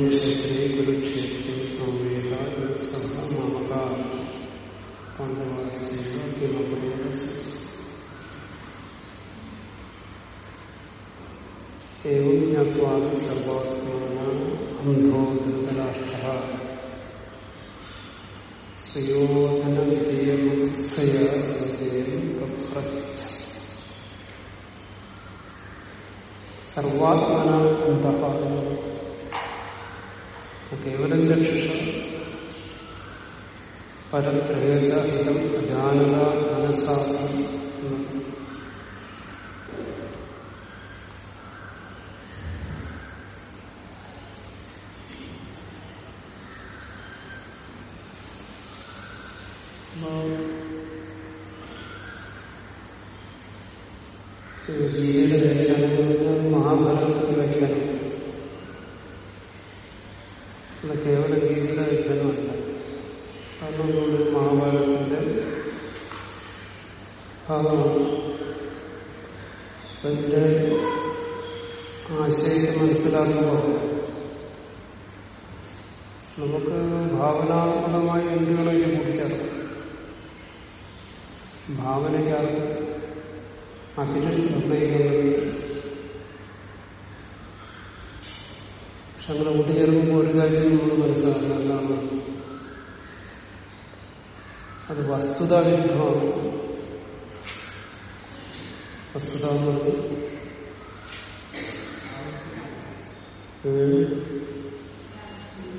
ധർമ്മക്ഷേത്രേ കുരുക്ഷേത്രേ സമവേത സഹ മമക ഏവം അന്ധ കേവലം ചക്ഷുഷ പരത്രേജ ഹിതം അജാനത മനസാധം ഭാഗമാണ് അതിന്റെ ആശയത്തെ മനസ്സിലാക്കുമ്പോൾ നമുക്ക് ഭാവനാത്മകമായ എന്തുകളെ കൂട്ടിച്ചേർക്കാം ഭാവനയ്ക്കാർക്ക് അതിനെ നിർണയിക്കുന്നത് പക്ഷെ അങ്ങനെ കൂട്ടിച്ചേർക്കുമ്പോൾ ഒരു കാര്യം നമ്മൾ മനസ്സിലാക്കണം. എന്താണ് അത് വസ്തുതാവിരുദ്ധമാണ്. വസ്തുത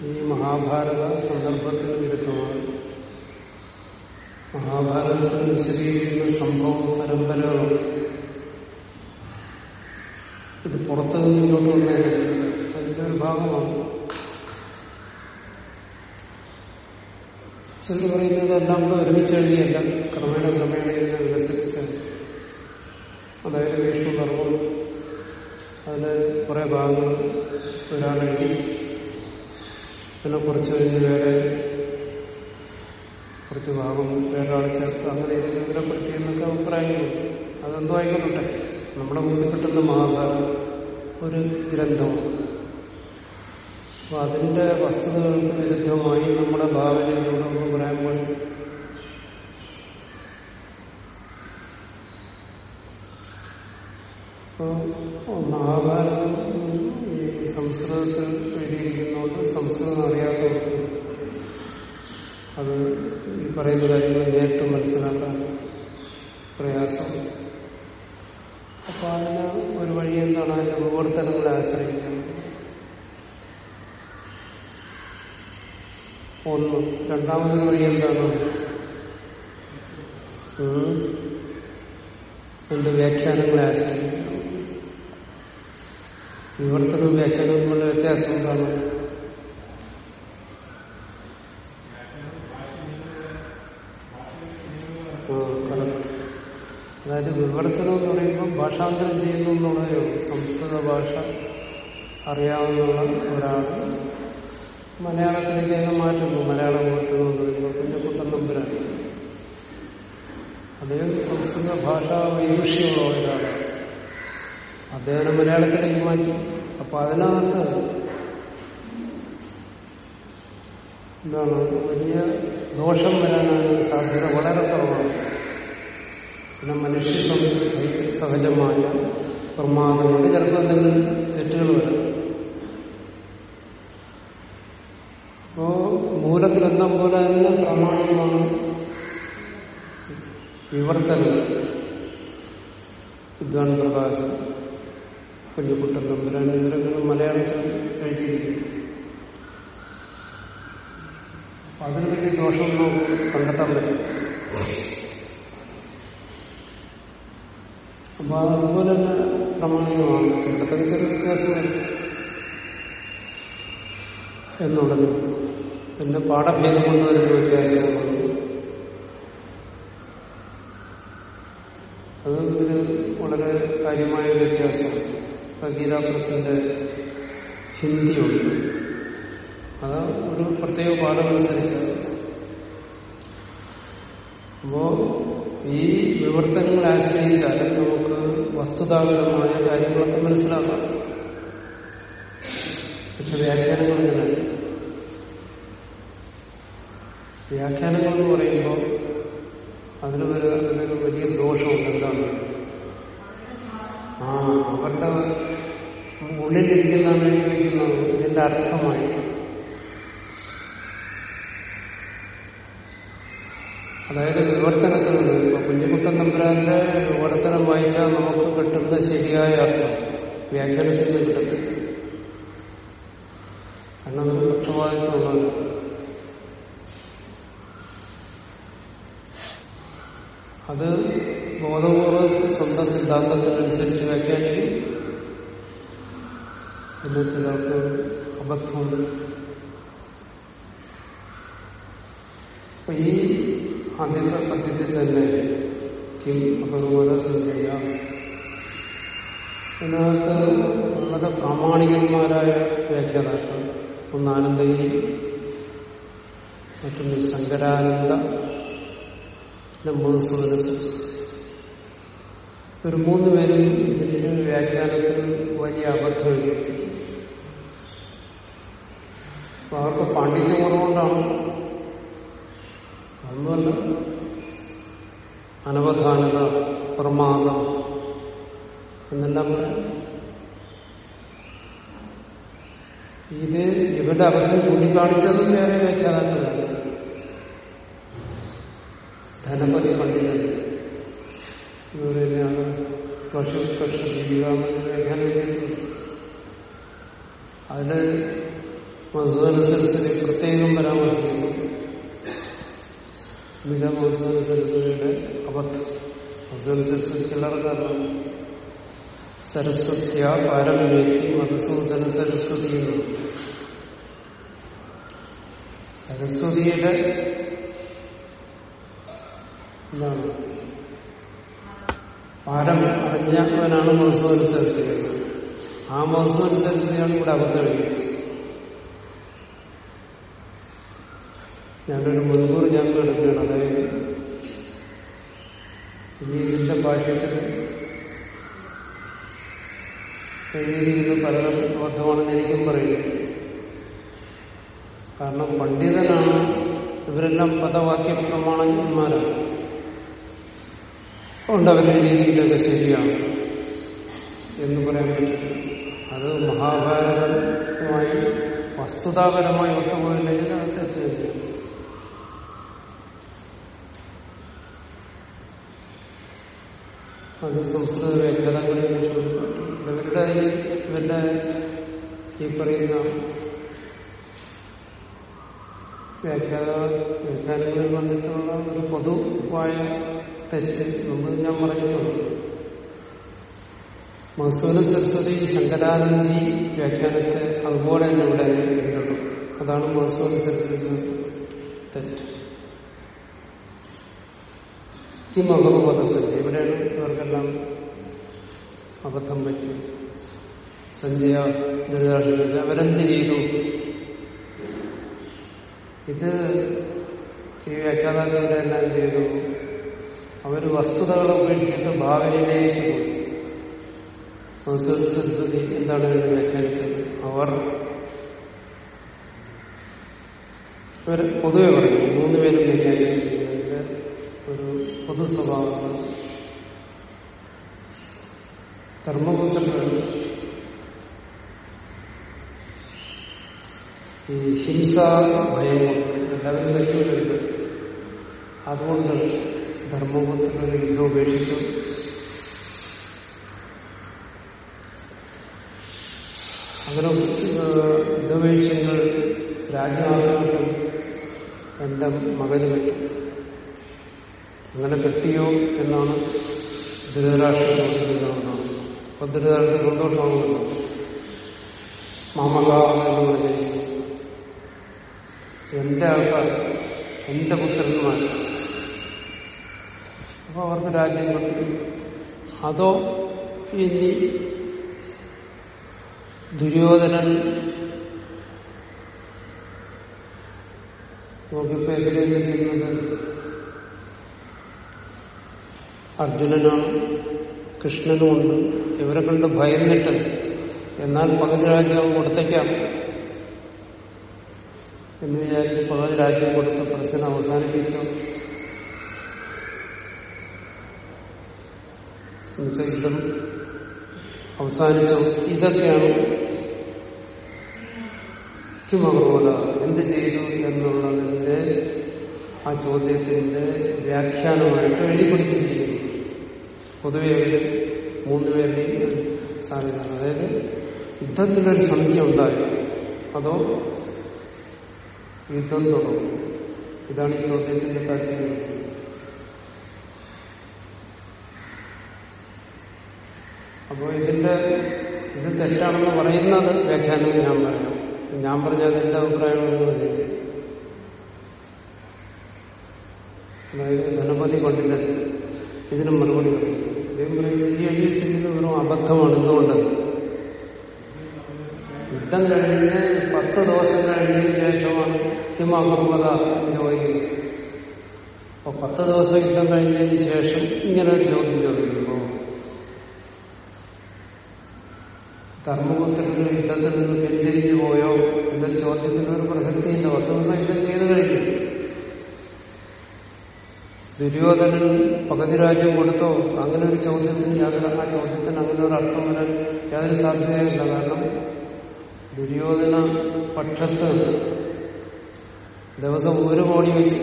ഈ മഹാഭാരത സന്ദർഭത്തിന് വിരുദ്ധമാണ്. മഹാഭാരതത്തിൽ വിശദീകരിക്കുന്ന സംഭവ പരമ്പരകളുണ്ട് ഇത് പുറത്തു നിന്നിങ്ങോട്ട് വന്നതല്ല അതിന്റെ ഒരു ഭാഗമാണ്. ചിലർ പറയുന്നത് എല്ലാം കൂടെ ഒരുമിച്ച് എഴുതിയല്ല ക്രമേണ ക്രമേണ ഇതിനെ വികസിപ്പിച്ചത് അതായത് ഭീഷ്മപർവം അതിന് കുറെ ഭാഗങ്ങൾ ഒരാളെഴുതി പിന്നെ കുറച്ച് കഴിഞ്ഞ് വേറെ കുറച്ച് ഭാഗം വേറൊരാൾ ചേർത്ത് അങ്ങനെ വിവരപ്പെടുത്തി എന്നൊക്കെ അഭിപ്രായങ്ങളുണ്ട് അതെന്തോ ആയിക്കൊള്ളട്ടെ. നമ്മുടെ മുമ്പിൽ കിട്ടുന്ന മഹാഭാരതം ഒരു ഗ്രന്ഥമാണ്. അപ്പൊ അതിന്റെ വസ്തുതകൾക്ക് വിരുദ്ധമായി നമ്മുടെ ഭാവനയിലൂടെ ഒന്ന് പറയാൻ പാടില്ല അപ്പോ മഹാഭാരതം ഈ സംസ്കൃതത്തിൽ എഴുതിയിരിക്കുന്നതുകൊണ്ട് സംസ്കൃതം അറിയാത്തവർക്ക് അത് ഈ പറയുന്ന കാര്യങ്ങൾ നേരിട്ട് മനസ്സിലാക്കാൻ പ്രയാസം. അപ്പൊ അതിന് ഒരു വഴി എന്താണ് അതിന്റെ വിവർത്തനങ്ങളെ ആശ്രയിക്കുന്നത് ഒന്ന് രണ്ടാമതൊരു വഴി എന്താണ്? എന്റെ വ്യാഖ്യാനങ്ങളെ ആശ്രയിക്കുന്നത് വിവർത്തനവും വ്യാഖ്യാനവും തമ്മിലുള്ള വ്യത്യാസം എന്താണ്? അതായത് വിവർത്തനം എന്ന് പറയുമ്പോൾ ഭാഷാന്തരം ചെയ്യുന്നു എന്നുള്ളതേ സംസ്കൃത ഭാഷ അറിയാവുന്ന ഒരാൾ മലയാളത്തിലേക്ക് തന്നെ മാറ്റുന്നു മലയാളം വിവർത്തനം എന്ന് പറയുമ്പോൾ പിന്നെ കുട്ടനമ്പുരാണ് അദ്ദേഹം സംസ്കൃത ഭാഷ വൈദുഷ്യമുള്ള ഒരാളാണ്. അദ്ദേഹം മലയാളത്തിലേക്ക് മാറ്റി. അപ്പൊ അതിനകത്ത് എന്താണ്? വലിയ ദോഷം വരാനാണ് സാധ്യത വളരെ കുറവാണ്. പിന്നെ മനുഷ്യ സഹജമായ പ്രമാദങ്ങൾ ചിലപ്പോൾ എന്തെങ്കിലും തെറ്റുകൾ വരാം. അപ്പോ മൂലഗ്രന്ഥം പോലെ തന്നെ പ്രമാണമാണ് വിവർത്തനം വിദ്വാൻ പ്രകാശം കുഞ്ഞുകുട്ടൻ തമ്പുരാൻ ഇവരൊക്കെ മലയാളത്തിൽ എഴുതിയിരിക്കുന്നു. അതിന് വലിയ ദോഷം നമുക്ക് കണ്ടെത്താൻ പറ്റും അപ്പൊ അതുപോലെ തന്നെ പ്രമാണികമാണ്. ചിലതൊക്കെ ചെറിയ വ്യത്യാസം വരും എന്നുള്ളത്. പിന്നെ പാഠഭേദം കൊണ്ടുവരുന്ന വ്യത്യാസമാണ്. അത് ഇതിന് വളരെ കാര്യമായ വ്യത്യാസമാണ്. ഗീതാ പ്രസിന്റെ ഹിന്ദിയുണ്ട് അത് ഒരു പ്രത്യേക പാഠമനുസരിച്ച്. അപ്പോ ഈ വിവർത്തനങ്ങളെ ആശ്രയിച്ചാൽ നമുക്ക് വസ്തുതാപരമായ കാര്യങ്ങളൊക്കെ മനസ്സിലാക്കാം. പക്ഷെ വ്യാഖ്യാനങ്ങൾ ഇങ്ങനെ. വ്യാഖ്യാനങ്ങൾ എന്ന് പറയുമ്പോൾ അതിന് ഒരു അതിനൊരു വലിയ ദോഷമുണ്ട്. എന്താണ്? ആ അവരുടെ ഉള്ളിലിരിക്കുന്നതാണ് ഇതിന്റെ അർത്ഥമായി അതായത് വിവർത്തനത്തിൽ നിന്ന് ഇപ്പൊ കുഞ്ഞുകുട്ടൻ തമ്പുരാന്റെ വിവർത്തനം വായിച്ചാൽ നമുക്ക് കിട്ടുന്ന ശരിയായ അർത്ഥം വ്യാഖ്യാനത്തിൽ നിന്ന് കിട്ടത്തില്ല. കാരണം ഒരു പക്ഷപാതിത്വമുള്ളത് അത് ബോധപൂർവം സ്വന്തം സിദ്ധാന്തത്തിനനുസരിച്ച് വ്യാഖ്യാനിക്കും. പിന്നെ ചിലർക്ക് അബദ്ധമുണ്ട്. അപ്പൊ ഈ ആദ്യത്തെ പദ്യത്തിൽ തന്നെ കിം അപൂർവത സഞ്ജയ. ഇതിനകത്ത് വളരെ പ്രാമാണികന്മാരായ വ്യാഖ്യാതാക്കൾ. ഒന്ന് ആനന്ദഗിരി മറ്റൊന്ന് ശങ്കരാനന്ദ മധുസൂദന ഒരു മൂന്ന് പേരും ഇതിന്റെ വ്യാഖ്യാനത്തിൽ വലിയ അബദ്ധം എഴുതിയിട്ടുണ്ട് അപ്പൊ അവർക്ക് പാണ്ഡിത്യം കുറവുകൊണ്ടാണ് അതൊന്നുമല്ല അനവധാനത പ്രമാദം എന്നെല്ലാം പറയാം. ഇത് ഇവരുടെ അബദ്ധം ചൂണ്ടിക്കാണിച്ചതും വേറെ വ്യാഖ്യാതാക്കളാണ് ധനപതി പണ്ഡിതൻ. ഇവർ തന്നെയാണ് വർഷോത്കർഷ ദീപികാമെന്ന് വ്യാഖ്യാനം അതിന് മധുസൂദന സരസ്വതി പ്രത്യേകം പരാമർശിക്കുന്നു. എന്നുവെച്ചാൽ മധുസൂദന സരസ്വതിയുടെ അബദ്ധം മധുസൂദന ചിലർക്കാരണം സരസ്വത്യ പാരമ്പര്യത്തിൽ മധുസൂദന സരസ്വതി സരസ്വതിയുടെ എന്താണ്? പാരം അറിഞ്ഞവനാണ് മധുസൂദന സരസ്വതി ആ മധുസൂദന സരസ്വതിയാണ് ഇവിടെ അകത്ത് കഴിക്കുന്നത് ഞാനൊരു മുൻകൂർ ഞാൻ എടുക്കുകയാണ്. അതായത് ഇനി ഇതിന്റെ ഭാഷയത്തിൽ എഴുതിയിരിക്കുന്ന പലതും അബദ്ധമാണെന്ന് എനിക്കും പറയുന്നു. കാരണം പണ്ഡിതനാണ് ഇവരെല്ലാം പദവാക്യ പ്രമാണന്മാരാണ് അതുകൊണ്ട് അവരുടെ രീതിയിലൊക്കെ ശരിയാണ് എന്ന് പറയാൻ പറ്റില്ല. അത് മഹാഭാരതമായി വസ്തുതാപരമായി ഒത്തുപോയില്ലെങ്കിൽ അത് തെറ്റില്ല അത് സംസ്കൃത വ്യക്തതകളെ ഇവരുടെ ഇവരുടെ ഈ പറയുന്ന വ്യാഖ്യാന വ്യാഖ്യാനങ്ങളിൽ വന്നിട്ടുള്ള ഒരു പൊതുവായ തെറ്റ് നമ്മൾ ഞാൻ പറഞ്ഞിട്ടുണ്ട് മസൂര സരസ്വതി ശങ്കരാനന്ദി വ്യാഖ്യാനത്തെ അതുപോലെ തന്നെ ഇവിടെ ഉണ്ടല്ലോ അതാണ് മസൂര സരസ്വതി തെറ്റ്. ഈ മഹോപദസഞ്ജയ ഇവിടെയാണ് ഇവർക്കെല്ലാം അബദ്ധം പറ്റി. സഞ്ജയ ദുരിതാർത്ഥ അവരെന്ത് ചെയ്തു? ഇത് ഈ വ്യാഖ്യാതാക്കളുടെ എന്ത് ചെയ്തു? അവർ വസ്തുതകളെ ഉപേക്ഷിച്ചിട്ട് ഭാവനയിലേക്ക് പോയി. സരസ്വതി എന്താണ് ഇവിടെ വ്യാഖ്യാനിച്ചത്? അവർ പൊതുവെ പറഞ്ഞു മൂന്നുപേരും വ്യാഖ്യാനിക്കുന്നതിന്റെ ഒരു പൊതു സ്വഭാവം ധർമ്മപുത്രൻ ഈ ഹിംസ ഭയം എല്ലാവരും കൈകൊണ്ടിരുന്നു അതുകൊണ്ട് ധർമ്മപുത്രൻ യുദ്ധം ഉപേക്ഷിച്ചു. അങ്ങനെ യുദ്ധപേക്ഷങ്ങൾ രാജാവിനും എന്റെ മകന് കിട്ടും അങ്ങനെ കിട്ടിയോ എന്നാണ് ധൃതരാഷ്ട്രം ചോദിക്കുന്നതെന്നാണ് അപ്പൊ ധൃതരാഷ്ട്ര സന്തോഷമാകുമല്ലോ മാമക എന്ന് പറഞ്ഞു എന്റെ ആൾക്കാർ എന്റെ പുത്രന്മാർ അപ്പൊ അവർക്ക് രാജ്യം കിട്ടും അതോ ഇനി ദുര്യോധനൻ നോക്കിപ്പോ എതിരെ നിൽക്കുന്നത് അർജുനനാണ് കൃഷ്ണനുമുണ്ട് ഇവരെ കണ്ട് ഭയന്നിട്ട് എന്നാൽ പകുതി രാജ്യം കൊടുത്തേക്കാം എന്ന് വിചാരിച്ച് പകുതി രാജ്യം കൊടുത്ത് പ്രശ്നം അവസാനിപ്പിച്ചു. യുദ്ധം അവസാനിച്ചു? ഇതൊക്കെയാണ് കിമകോല എന്ത് ചെയ്തു എന്നുള്ളതിന്റെ ആ ചോദ്യത്തിന്റെ വ്യാഖ്യാനമായിട്ട് എഴുതി പഠിപ്പിച്ചിരിക്കുന്നു. പൊതുവെ അവർ മൂന്നുപേരുടെയും സാധ്യത അതായത് യുദ്ധത്തിനൊരു സംഖ്യ ഉണ്ടായി? അതോ യുദ്ധം തുടങ്ങും? ഇതാണ് ഈ ചോദ്യത്തിന്റെ താല്പര്യം. അപ്പോൾ ഇതിന്റെ ഇത് തെറ്റാണെന്ന് പറയുന്നത് വ്യാഖ്യാനം ഞാൻ പറയാം ഞാൻ പറഞ്ഞത് എന്റെ അഭിപ്രായമാണ് നിങ്ങൾ അതായത് ഗണപതി പണ്ഡിതൻ ഇതിന് മറുപടി പറയും. പറയുന്നത് ഈ എഴുതി വെച്ചിരിക്കുന്നത് വെറും അബദ്ധമാണ്. എന്തുകൊണ്ട്? യുദ്ധം കഴിഞ്ഞ് പത്ത് ദിവസം കഴിഞ്ഞതിന് ശേഷമാണ് ഹിമാഹർമ്മത ചോദിക്കുന്നത് അപ്പൊ പത്ത് ദിവസം യുദ്ധം കഴിഞ്ഞതിന് ശേഷം ഇങ്ങനെ ഒരു ചോദ്യം ചോദിക്കുമ്പോൾ ധർമ്മപുത്രന് യുദ്ധത്തിൽ നിന്ന് പിന്തിരിഞ്ഞു പോയോ എന്നൊരു ചോദ്യത്തിന് ഒരു പ്രസക്തിയില്ല പത്ത് യുദ്ധം ചെയ്തു കഴിഞ്ഞു. ദുര്യോധനൻ പകുതി കൊടുത്തോ? അങ്ങനെ ഒരു ചോദ്യത്തിന് യാതൊരു ആ ചോദ്യത്തിന് അങ്ങനെ ഒരു അർത്ഥം വരാൻ യാതൊരു സാധ്യതയില്ല കാരണം ദുര്യോധന പക്ഷത്ത് ദിവസം ഒരു കോടി വെച്ച്.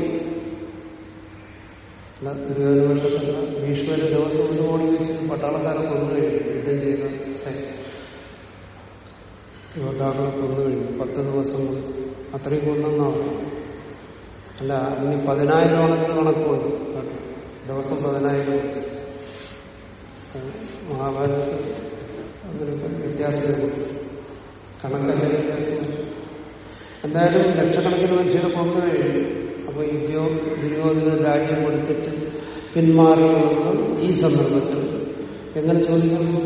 അല്ല ദുര്യോധന പക്ഷത്തല്ല ഭീഷ്മര് ദിവസം ഒരു കോടി വെച്ച് പട്ടാളക്കാരെ കൊണ്ടുപോയി യുദ്ധം ചെയ്ത സൈന്യം. യോദ്ധാക്കളെ കൊന്നു കഴിഞ്ഞു. പത്ത് ദിവസം അത്രയും കൊന്നെന്നാണ്. അല്ല അതിന് പതിനായിരം ആണെങ്കിൽ കണക്കുണ്ട് ദിവസം പതിനായിരം വെച്ച്. മഹാഭാരതത്തിൽ വ്യത്യാസമുണ്ട് കണക്കല്ല വ്യത്യാസം. എന്തായാലും ലക്ഷക്കണക്കിന് മനുഷ്യരെ കൊന്നു കഴിഞ്ഞു. അപ്പൊ യുദ്ധോ ദുര്യോധന രാജ്യം കൊടുത്തിട്ട് പിന്മാറണമെന്ന് ഈ സന്ദർഭത്തിൽ എങ്ങനെ ചോദിക്കുന്നു?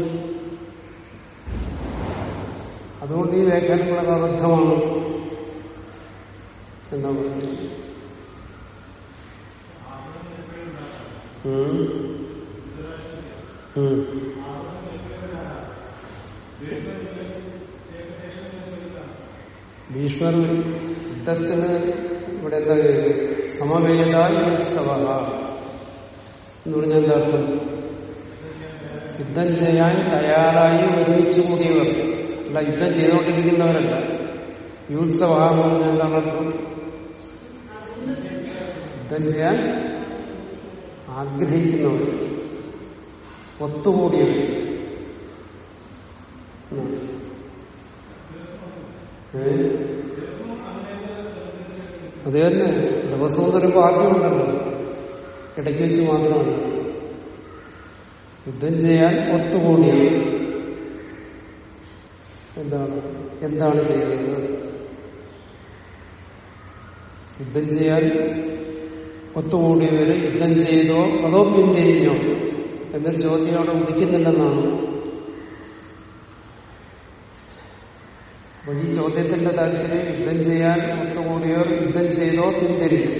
അതുകൊണ്ട് ഈ വ്യാഖ്യാനങ്ങളൊക്കെ അബദ്ധമാണ്. എന്താ. ഭീഷ്മർ യുദ്ധത്തിന് ഇവിടെ എന്താ സമവേദാൽ ഉത്സവ എന്ന് പറഞ്ഞാൽ എന്താ അർത്ഥം? യുദ്ധം ചെയ്യാൻ തയ്യാറായി ഒരുമിച്ച് കൂടിയവർ. അല്ല യുദ്ധം ചെയ്തുകൊണ്ടിരിക്കുന്നവരല്ല. യുത്സവ എന്ന് പറഞ്ഞാൽ എന്താണ് യുദ്ധം ചെയ്യാൻ ആഗ്രഹിക്കുന്നവർ ഒത്തുകൂടിയവർ. എന്നാണ്. അത് തന്നെ. ദിവസവും ഒരു ഉണ്ടല്ലോ. ഇടയ്ക്ക് വെച്ച് മാത്രമാണ്. യുദ്ധം ചെയ്യാൻ ഒത്തുകൂടിയത് എന്താണ്? എന്താണ് ചെയ്യുന്നത്? യുദ്ധം ചെയ്യാൻ ഒത്തുകൂടിയവര് യുദ്ധം ചെയ്തോ അതോ പിന്തിരിഞ്ഞോ എന്നൊരു ചോദ്യം അവിടെ ഉദിക്കുന്നില്ലെന്നാണ്. അപ്പൊ ഈ ചോദ്യത്തിന്റെ താല്പര്യം യുദ്ധം ചെയ്യാൻ ഒത്തുകൂടിയവർ യുദ്ധം ചെയ്തോ പിന്തിരിഞ്ഞു?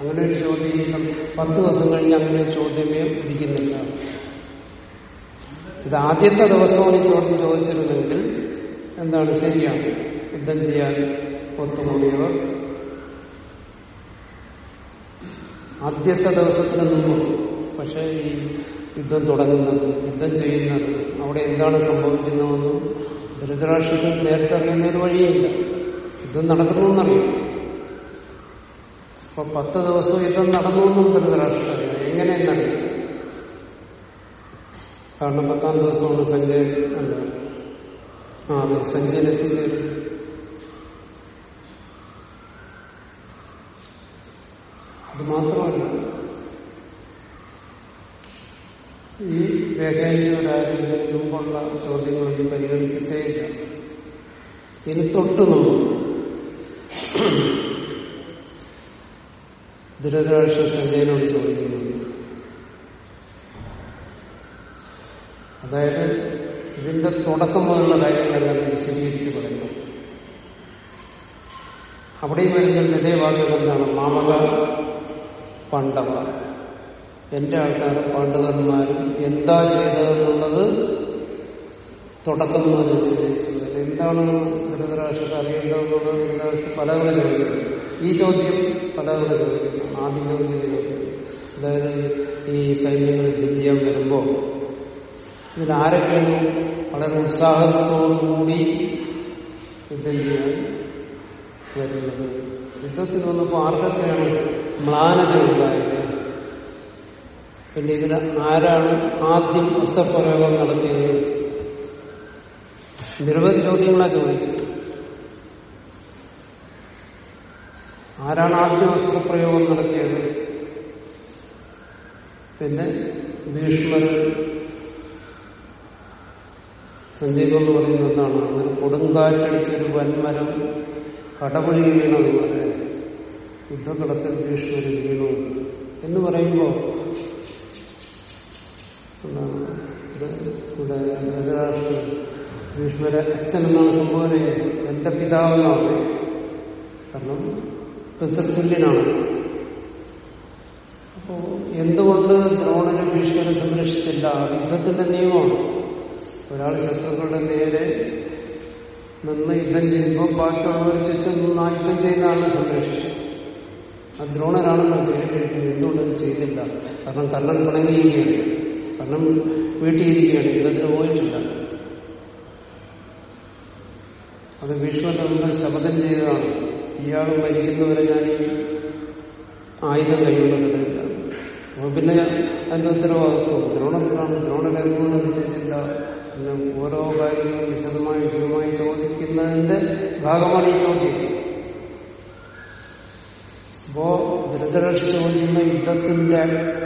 അങ്ങനെ ഒരു ചോദ്യം ഈ പത്ത് ദിവസം കഴിഞ്ഞ് അങ്ങനെ ഒരു ചോദ്യമേ ഉദിക്കുന്നില്ല. ഇത് ആദ്യത്തെ ദിവസം ഈ ചോദ്യം ചോദിച്ചിരുന്നെങ്കിൽ എന്താണ് ശരിയാണ് യുദ്ധം ചെയ്യാൻ ഒത്തുകൂടിയവർ ആദ്യത്തെ ദിവസത്തിന് നിന്നു. പക്ഷെ ഈ യുദ്ധം തുടങ്ങുന്നത് യുദ്ധം ചെയ്യുന്നത് അവിടെ എന്താണ് സംഭവിക്കുന്നതെന്നും ധൃതരാഷ്ട്രത്തിൽ നേരിട്ട് അറിയുന്ന ഒരു വഴിയില്ല. യുദ്ധം നടക്കുന്നു എന്നറിയാം അപ്പൊ പത്ത് ദിവസം യുദ്ധം നടന്നു എന്നും ധൃതരാഷ്ട്രം എങ്ങനെയെന്നറിയാം കാരണം പത്താം ദിവസമാണ് സഞ്ജയൻ അല്ല. ആ അതെ സഞ്ജയൻ എത്തിച്ചേരും അത് മാത്രമല്ല ഈ വ്യാഖ്യാനിച്ചവരാരും ഇതിന് മുമ്പുള്ള ചോദ്യങ്ങളൊന്നും പരിഗണിച്ചിട്ടേയില്ല ഇനി തൊട്ട് നോക്കും. ദുരിതരാക്ഷ സഞ്ജയനോട് ചോദിക്കുന്നുണ്ട് അതായത് ഇതിന്റെ തുടക്കം മുതലുള്ള കാര്യങ്ങളെല്ലാം വിശദീകരിച്ച് പറയുന്നു. അവിടെയും വരുന്ന നിതയവാക്യം എന്താണ്? മാമക പണ്ഡവ. എന്റെ ആൾക്കാർ പാണ്ഡവന്മാരും എന്താ ചെയ്തതെന്നുള്ളത് തുടക്കം മുതൽ വിശദീകരിച്ചു എന്താണ് ധൃതരാഷ്ട്രത്തെ അറിയേണ്ടതെന്നുള്ളത് ധൃതരാഷ്ട്രം പലവണ ചോദിക്കുന്നു. ഈ ചോദ്യം പലവണ ചോദിക്കുന്നു. ആദ്യം ചോദിക്കുന്ന. ചോദ്യം അതായത് ഈ സൈന്യങ്ങൾ യുദ്ധം ചെയ്യാൻ വരുമ്പോൾ ഇതിൽ ആരൊക്കെയാണ് വളരെ ഉത്സാഹത്തോടുകൂടി യുദ്ധം ചെയ്യാൻ വരുന്നത്. യുദ്ധത്തിൽ വന്നപ്പോൾ ആർക്കൊക്കെയാണ് മ്ലാനത ഉണ്ടായത്? പിന്നെ ഇതിൽ ആരാണ് ആദ്യം അസ്ത്രപ്രയോഗം നടത്തിയത്? നിരവധി ചോദ്യങ്ങളാ ചോദിക്കുന്നത്. ആരാണ് ആദ്യം അസ്ത്രപ്രയോഗം നടത്തിയത്? പിന്നെ ഭീഷ്മർ സന്ദീപം എന്ന് പറയുന്നത് എന്താണ് ഒരു കൊടുങ്കാറ്റടിച്ച ഒരു വൻമരം കടപുഴി വീണതുപോലെ യുദ്ധകളത്തിൽ ഭീഷ്മർ വീണു എന്ന് പറയുമ്പോൾ ഭീഷ്മരെ അച്ഛൻ എന്നാണ് സംബോധന ചെയ്യുന്നത് എന്റെ പിതാവെന്നാണ്. കാരണം പിതൃതുല്യനാണ് അപ്പോ എന്തുകൊണ്ട് ദ്രോണനെ ഭീഷ്മരെ സംരക്ഷിച്ചില്ല? യുദ്ധത്തിന്റെ നിയമമാണ്. ഒരാൾ ശത്രുക്കളുടെ നേരെ നിന്ന് യുദ്ധം ചെയ്യുമ്പോൾ ബാക്കിയുള്ളവർ ചുറ്റും നിന്ന് ആ യുദ്ധം ചെയ്യുന്ന ആളിനെ സംരക്ഷിക്കും ആ ചെയ്തിരിക്കുന്നത്. എന്തുകൊണ്ട് അത് ചെയ്തില്ല? കാരണം കർണൻ പിണങ്ങിയിരിക്കുകയാണ്. കർണൻ വീട്ടിയിരിക്കുകയാണ്. യുദ്ധത്തിന് പോയിട്ടില്ല. അത് മുമ്പിൽ ശപഥം ചെയ്തതാണ്. ഇയാൾ മരിക്കുന്നവരെ ഞാൻ ഈ ആയുധം കൈകൊള്ളുന്നില്ല അപ്പൊ പിന്നെ അതിന്റെ ഉത്തരവാദിത്വം. ദ്രോണത്തിലാണ് എന്തുകൊണ്ടത് ചെയ്തില്ല? പിന്നെ ഓരോ കാര്യങ്ങളും വിശദമായി വിശദമായി ചോദിക്കുന്നതിന്റെ ഭാഗമാണ് ഈ ചോദ്യം. അപ്പോ ധൃതരാഷ്ട്ര ചോദിക്കുന്ന യുദ്ധത്തിന്റെ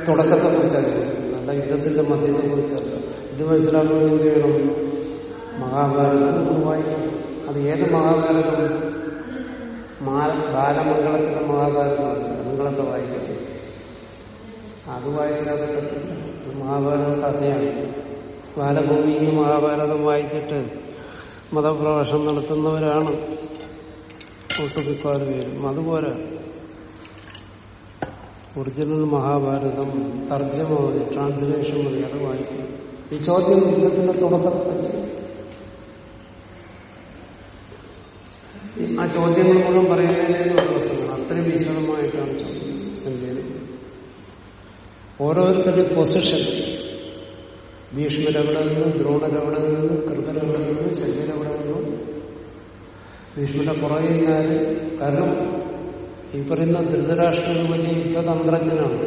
തുടക്കത്തെ ചോദിക്കുന്നത് അല്ല യുദ്ധത്തിന്റെ മധ്യത്തെ കുറിച്ചല്ല ഇത് മനസ്സിലാക്കുന്നത് എന്ത് വേണം മഹാഭാരതം വായിക്കും അത് ഏത് മഹാഭാരതം? ബാലമംഗളത്തിന്റെ മഹാഭാരതമാണ് നിങ്ങളൊക്കെ വായിക്കട്ടെ. അത് വായിച്ചാൽ മഹാഭാരത കഥയാണ്. ബാലഭൂമിയിൽ മഹാഭാരതം വായിച്ചിട്ട് മതപ്രവേശം നടത്തുന്നവരാണ് ഒട്ടുമിക്കാറ് പേരും. അതുപോലെ ഒറിജിനൽ മഹാഭാരതം തർജമ മതി ട്രാൻസ്ലേഷൻ മതി അത് വായിക്കും. ഈ ചോദ്യം യുദ്ധത്തിന്റെ തുടക്കത്തെ പറ്റി. ആ ചോദ്യങ്ങൾ മുഴുവൻ പറയുന്നതിന് ഒരു പ്രശ്നമാണ് അത്രയും വിശദമായിട്ടാണ് ചോദ്യം. സഞ്ചയം ഓരോരുത്തരുടെ പൊസിഷൻ ഭീഷ്മരെവിടെ നിന്ന് ദ്രോണരവിടെ നിന്ന് കൃപരവിടെ നിന്ന് ശല്യരവിടെ നിന്ന് ഭീഷ്മരുടെ പുറകെ ഞാൻ കാരണം ഈ പറയുന്ന ധൃതരാഷ്ട്രം വലിയ യുദ്ധതന്ത്രജ്ഞനാണ്.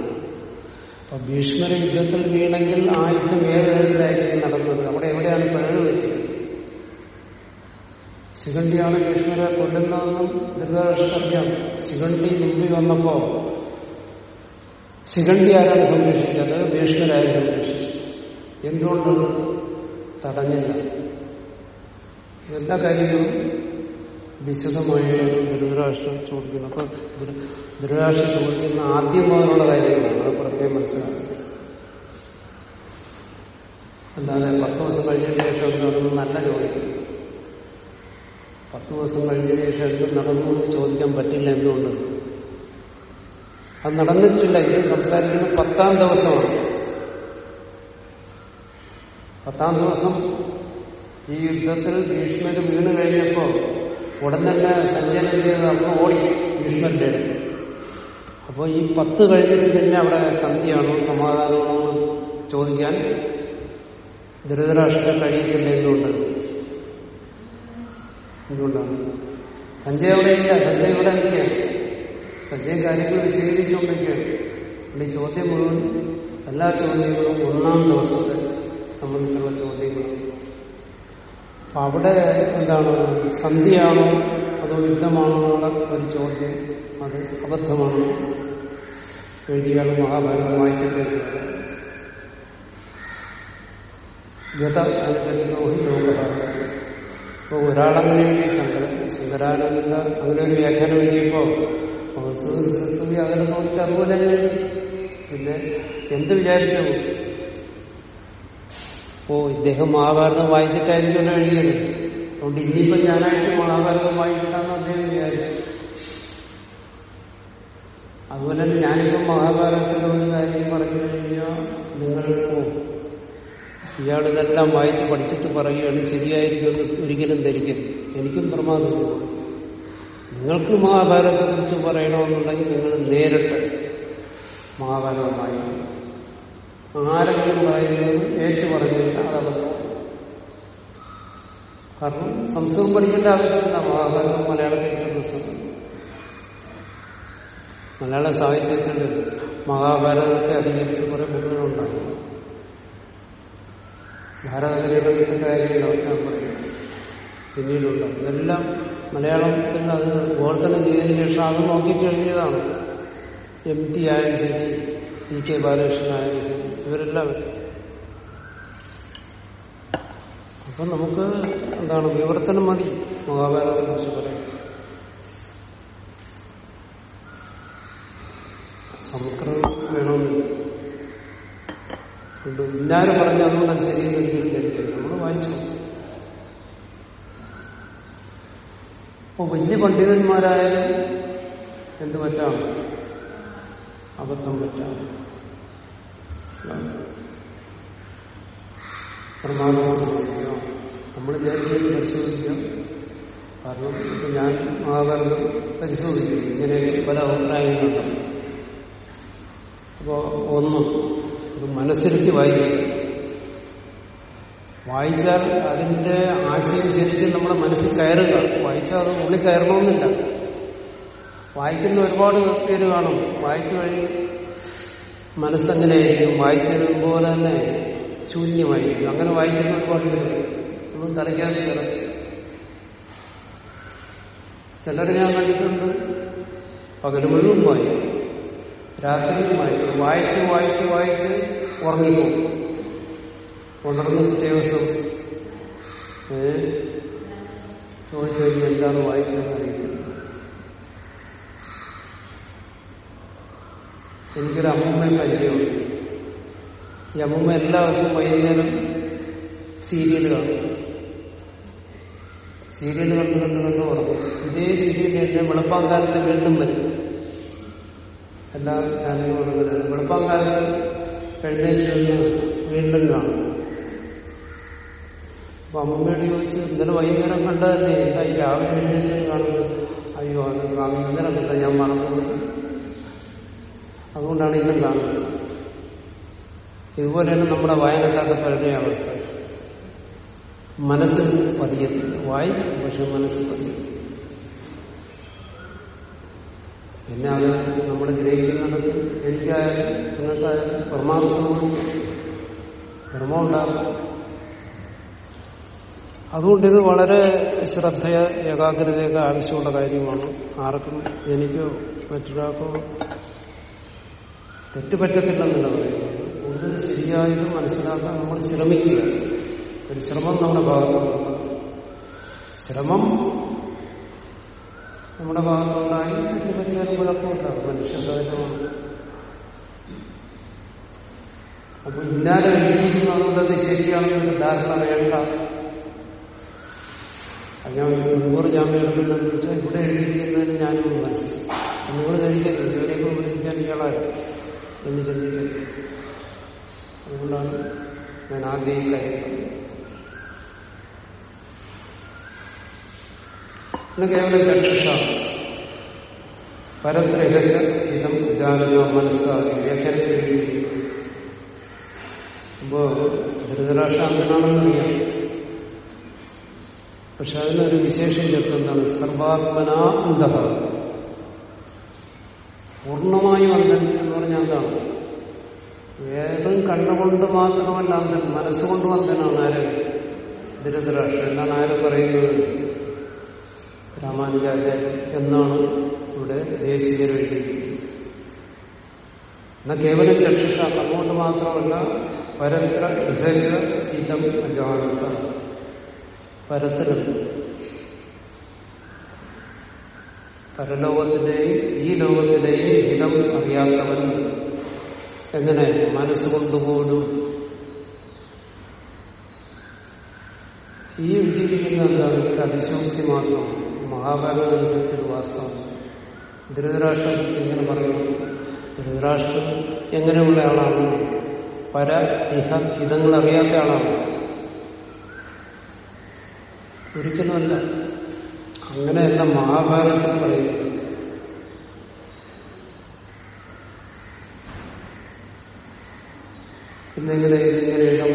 അപ്പൊ ഭീഷ്മര യുദ്ധത്തിൽ വീണെങ്കിൽ ആ യുദ്ധം ഏത് തരത്തിലായിരിക്കും നടന്നത്? അവിടെ എവിടെയാണ് പിഴവ് പറ്റിയത് ശിഖണ്ഡിയാണ് ഭീഷ്മരെ കൊല്ലുന്നതെന്നും ധൃതരാഷ്ട്രം ശിഖണ്ഡി മുമ്പിൽ വന്നപ്പോ ശിഖണ്ഡി ആരാണ് സംരക്ഷിച്ചത്? ഭീഷ്മരായ സംരക്ഷിച്ചു എന്തുകൊണ്ട് തടഞ്ഞില്ല. എല്ലാ കാര്യങ്ങളും വിശദമായാണ് ധൃതരാഷ്ട്രം ചോദിക്കുന്നത് അപ്പൊ ധൃതരാഷ്ട്രം ചോദിക്കുന്ന ആദ്യം മുതലുള്ള കാര്യങ്ങളാണ്. അത് പ്രത്യേകം മനസ്സിലാക്കുന്നത് അല്ലാതെ പത്ത് ദിവസം കഴിഞ്ഞതിന് ശേഷം നടന്നു നല്ല ജോലി പത്ത് ദിവസം കഴിഞ്ഞതിന് ശേഷം എന്ത് നടന്നു എന്ന് ചോദിക്കാൻ പറ്റില്ല എന്തുകൊണ്ട്? അത് നടന്നിട്ടില്ല. ഇത് സംസാരിക്കുന്ന പത്താം ദിവസമാണ്. പത്താം ദിവസം ഈ യുദ്ധത്തിൽ ഭീഷ്മര് വീണ് കഴിഞ്ഞപ്പോ ഉടൻ തന്നെ സഞ്ജയനം ചെയ്ത് അന്ന് ഓടി ഭീഷ്മരുടെ അടുത്ത്. അപ്പോൾ ഈ പത്ത് കഴിഞ്ഞിട്ട് പിന്നെ അവിടെ സന്ധ്യയാണോ സമാധാനമാണോ എന്ന് ചോദിക്കാൻ ധൃതരാഷ്ട്രം കഴിയത്തില്ല എന്തുകൊണ്ട്? എന്തുകൊണ്ടാണ്? സഞ്ജയ് അവിടെ ഇല്ല സഞ്ജയ് ഇവിടെ നിൽക്കുകയാണ്. സഞ്ജയ് കാര്യങ്ങൾ വിശദീകരിച്ചുകൊണ്ടിരിക്കുകയാണ്. ഈ ചോദ്യം മുഴുവൻ എല്ലാ ചോദ്യങ്ങളും ഒന്നാം ദിവസത്തെ സംബന്ധിച്ചുള്ള ചോദ്യങ്ങൾ അപ്പൊ അവിടെ എന്താണ് സന്ധിയാണോ അതോ യുദ്ധമാണോ എന്നുള്ള ഒരു ചോദ്യം അത് അബദ്ധമാണ് വേണ്ടിയാണ് മഹാഭാരതം വായിച്ചിട്ടുണ്ട് ഗത ഒരാളങ്ങനെ എഴുതി ശങ്കര ശങ്കരാനന്ദ അങ്ങനെ ഒരു വ്യാഖ്യാനം എഴുതിയപ്പോ അങ്ങനെ നോക്കിയിട്ട് അതുപോലെ തന്നെ പിന്നെ എന്ത് വിചാരിച്ചു ഓ ഇദ്ദേഹം മഹാഭാരതം വായിച്ചിട്ടായിരിക്കുമല്ലോ എഴുതിയത്. അതുകൊണ്ട് ഇനിയിപ്പോ ഞാനായിട്ട് മഹാഭാരതം വായിക്കണമെന്ന് അദ്ദേഹം വിചാരിച്ചു. അതുപോലെ തന്നെ ഞാനിപ്പോ മഹാഭാരതത്തിലെ ഒരു കാര്യം പറഞ്ഞു കഴിഞ്ഞാൽ നിങ്ങൾ ഇയാളിതെല്ലാം വായിച്ച് പഠിച്ചിട്ട് പറയുകയാണ് ശരിയായിരിക്കും ഒരിക്കലും ധരിക്കരുത്. എനിക്കും പ്രമാദം നിങ്ങൾക്ക് മഹാഭാരതത്തെ കുറിച്ച് പറയണമെന്നുണ്ടെങ്കിൽ നിങ്ങൾ നേരിട്ട് മഹാഭാരതം ആരെങ്കിലും പറയുന്നത് ഏറ്റു പറഞ്ഞില്ല അബദ്ധം കാരണം സംസ്കൃതം പഠിക്കേണ്ട ആവശ്യമില്ല. മഹാഭാരതം മലയാളത്തിൽ മലയാള സാഹിത്യത്തിൽ മഹാഭാരതത്തെ അധികരിച്ച് കുറെ ബുക്കുകളുണ്ടായി ഭാരതത്തിന്റെ കാര്യങ്ങളാണ് ഞാൻ പറയുന്നത് പിന്നീടുണ്ട്. ഇതെല്ലാം മലയാളത്തിൽ അത് വിവർത്തനം ചെയ്തതിനു ശേഷം അത് നോക്കിയിട്ട് എഴുതിയതാണ്. എം ടി ആയാലും ശരി പി കെ ബാലകൃഷ്ണൻ ആയാലും ശരി ഇവരെല്ലാം അപ്പൊ നമുക്ക് എന്താണ് വിവർത്തനം മതി. മഹാഭാരതത്തെ കുറിച്ച് പറയാം സംസ്കൃതം വേണമെന്നില്ല ഇന്നാരും പറഞ്ഞ അതുകൊണ്ട് അത് ശരിയെന്ന് എനിക്കൊരു നമ്മൾ വായിച്ചു. അപ്പൊ വലിയ പണ്ഡിതന്മാരായാലും എന്ത് പറ്റാം? അബദ്ധം പറ്റാം. പ്രമാണം സംഭവിക്കാം നമ്മൾ നേരത്തെ പരിശോധിക്കാം. കാരണം ഇപ്പൊ ഞാൻ മഹാഭാരതം പരിശോധിക്കും ഇങ്ങനെ പല അഭിപ്രായങ്ങളുണ്ട് അപ്പോ ഒന്ന് ഇത് മനസ്സിരുത്തി വായിക്കുക വായിച്ചാൽ അതിന്റെ ആശയം ശരിക്കും നമ്മുടെ മനസ്സിൽ കയറുക. വായിച്ചാൽ അത് ഉള്ളിൽ കയറണമെന്നില്ല. വായിക്കുന്ന ഒരുപാട് പേര് കാണും. വായിച്ചു കഴിഞ്ഞ് മനസ്സെങ്ങനെയായിരിക്കും. വായിച്ചത് പോലെ തന്നെ ശൂന്യമായിരിക്കും. അങ്ങനെ വായിക്കുന്ന ഒരുപാട് പേര് ഒന്നും തലയ്ക്കാതെ കയറും ചിലർ ഞാൻ കണ്ടിട്ടുണ്ട്. പകൽ മുഴുവൻ വായിക്കും. രാത്രിയും വായിക്കും. വായിച്ച് വായിച്ച് വായിച്ച് ഉറങ്ങിപ്പോകും. ഉണർന്ന് ദിവസം ഏ? ചോദിച്ചു കഴിഞ്ഞാൽ എന്താണ് വായിച്ചതെന്ന് അറിയില്ല. എനിക്കൊരു അമ്മൂമ്മയെ പരിചയമുണ്ട്. ഈ അമ്മൂമ്മ എല്ലാ വർഷവും വൈകുന്നേരം സീരിയൽ കാണും. സീരിയൽ കണ്ട് കണ്ട് കണ്ട് ഉറങ്ങും. ഇതേ സീരിയൽ എന്നെ വെളുപ്പാങ്കാലത്ത് വീണ്ടും വരും. എല്ലാ ചാനലുകളും അങ്ങനെ വെളുപ്പാങ്കാലത്ത് എഴുന്നേറ്റ് വീണ്ടും കാണും. അപ്പൊ അമ്മമ്മയോട് ചോദിച്ചു ഇന്നലെ വൈകുന്നേരം കണ്ടതല്ലേ? എന്താ ഈ രാവിലെ എഴുന്നേറ്റ് കാണുന്നത്? അയ്യോ അത് സ്വാമി ഇന്നലെ കണ്ട ഞാൻ മറന്നു അതുകൊണ്ടാണ് ഇന്നും കാണുന്നത്. ഇതുപോലെയാണ് നമ്മുടെ വായനക്കാരുടെ പലരുടെ അവസ്ഥ. മനസ്സിൽ പതിയത്തില്ല. വായിക്കും പക്ഷെ മനസ്സിൽ പതിയത്തില്ല. പിന്നെ അത് നമ്മൾ ഗ്രഹിക്കുന്നിടത്ത് എനിക്കായാലും നിങ്ങൾക്കായാലും പ്രമാദം ധർമ്മം ഉണ്ടാകും. അതുകൊണ്ട് ഇത് വളരെ ശ്രദ്ധ ഏകാഗ്രതയൊക്കെ ആവശ്യമുള്ള കാര്യമാണ്. ആർക്കും എനിക്കോ മറ്റൊരാൾക്കോ തെറ്റുപറ്റത്തില്ലെന്നല്ല പറയുന്നത് കൂടുതൽ ശരിയായത് മനസ്സിലാക്കാൻ നമ്മൾ ശ്രമിക്കുക. ഒരു ശ്രമം നമ്മുടെ ഭാഗത്തുനിന്ന് ശ്രമം നമ്മുടെ ഭാഗത്തുണ്ടായി തെറ്റുപറ്റിയാലും കുഴപ്പമുണ്ടാകും മനുഷ്യ സഹജമാണ്. അപ്പൊ ഇന്നാലെ എഴുതിയിരിക്കുന്നു ശരിയാണെന്ന് ധാരണ വേണ്ട. ഞാൻ നൂറ് ജാമ്യം എടുക്കുന്നതെന്ന് വെച്ചാൽ ഇവിടെ എഴുതിയിരിക്കുന്നതിന് ഞാനും മനസ്സിലാക്കി നിങ്ങൾ ധരിക്കരുത്. ഇവരെയൊക്കെ വിമർശിക്കാൻ ഇയാളാണ്. എന്ന് ചിന്തിക്കരുത് അതുകൊണ്ടാണ് ഞാൻ ആദ്യം ഈ കാര്യം ഇന്ന് കേവലം ചക്ഷുഷ പരത്രഹിച്ച ഇതം വിചാരണ മനസ്സാക്കി വ്യാഖ്യാനത്തിൽ അപ്പോ ധൃതരാഷ്ട്രാന്തനാണെന്നറിയാം പക്ഷെ അതിനൊരു വിശേഷം ചേർത്തെന്താണ് സർവാത്മന അന്ധ പൂർണമായും അന്ധൻ എന്ന് പറഞ്ഞാൽ എന്താണ്? വേദം കണ്ണുകൊണ്ട് മാത്രമല്ല അന്ധൻ മനസ്സുകൊണ്ടും അന്ധനാണ് ആര് ധൃതരാഷ്ട്രം എന്നാണ് ആര് പറയുന്നത്? രാമാനുജാചാര്യൻ എന്നാണ് ഇവിടെ ദേശീയർ എഴുതിയിരിക്കുന്നത്. എന്നാൽ കേവലം ചക്ഷുഷ കണ്ണുകൊണ്ട് മാത്രമല്ല പരത്ര ഇഹജ ഇതം ജാഗ്രത പരത്തിലുണ്ട് പരലോകത്തിലെയും ഈ ലോകത്തിലെയും ഹിതം അറിയാത്തവൻ എങ്ങനെ മനസ്സുകൊണ്ടുപോലും ഈ വിധിയിരിക്കുന്ന എന്താണ് ഒരു അതിശോക്തി മാത്രം മഹാഭാരതം അനുസരിച്ചൊരു വാസ്തവം. ധൃതരാഷ്ട്രം ഇങ്ങനെ പറയുന്നു. ധൃതരാഷ്ട്രം എങ്ങനെയുള്ള ആളാണ്? പല ഇഹ ഹിതങ്ങൾ അറിയാത്ത ആളാണ്. ഒരിക്കലുമല്ല. അങ്ങനെയല്ല മഹാഭാരതത്തിൽ പറയുന്നത് പിന്നെങ്ങനെ ഇതിങ്ങനെ ഇടം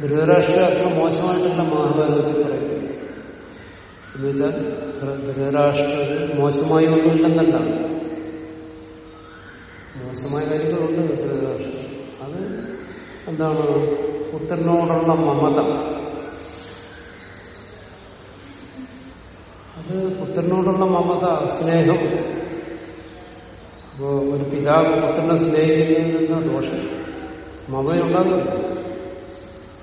ധൃതരാഷ്ട്ര അത്ര മോശമായിട്ടുള്ള മഹാഭാരതത്തിൽ പറയുന്നത്. എന്ന് വെച്ചാൽ ധൃതരാഷ്ട്ര മോശമായി ഒന്നുമില്ലെന്നല്ല. മോശമായ കാര്യങ്ങളുണ്ട് ധൃതരാഷ്ട്രം അത് എന്താണ്? പുത്രനോടുള്ള മമത. അത് പുത്രനോടുള്ള മമത സ്നേഹം. അപ്പോ ഒരു പിതാവ് പുത്രനെ സ്നേഹിക്കുന്നതിൽ നിന്ന് ദോഷം. മമതയുണ്ടാകുന്നു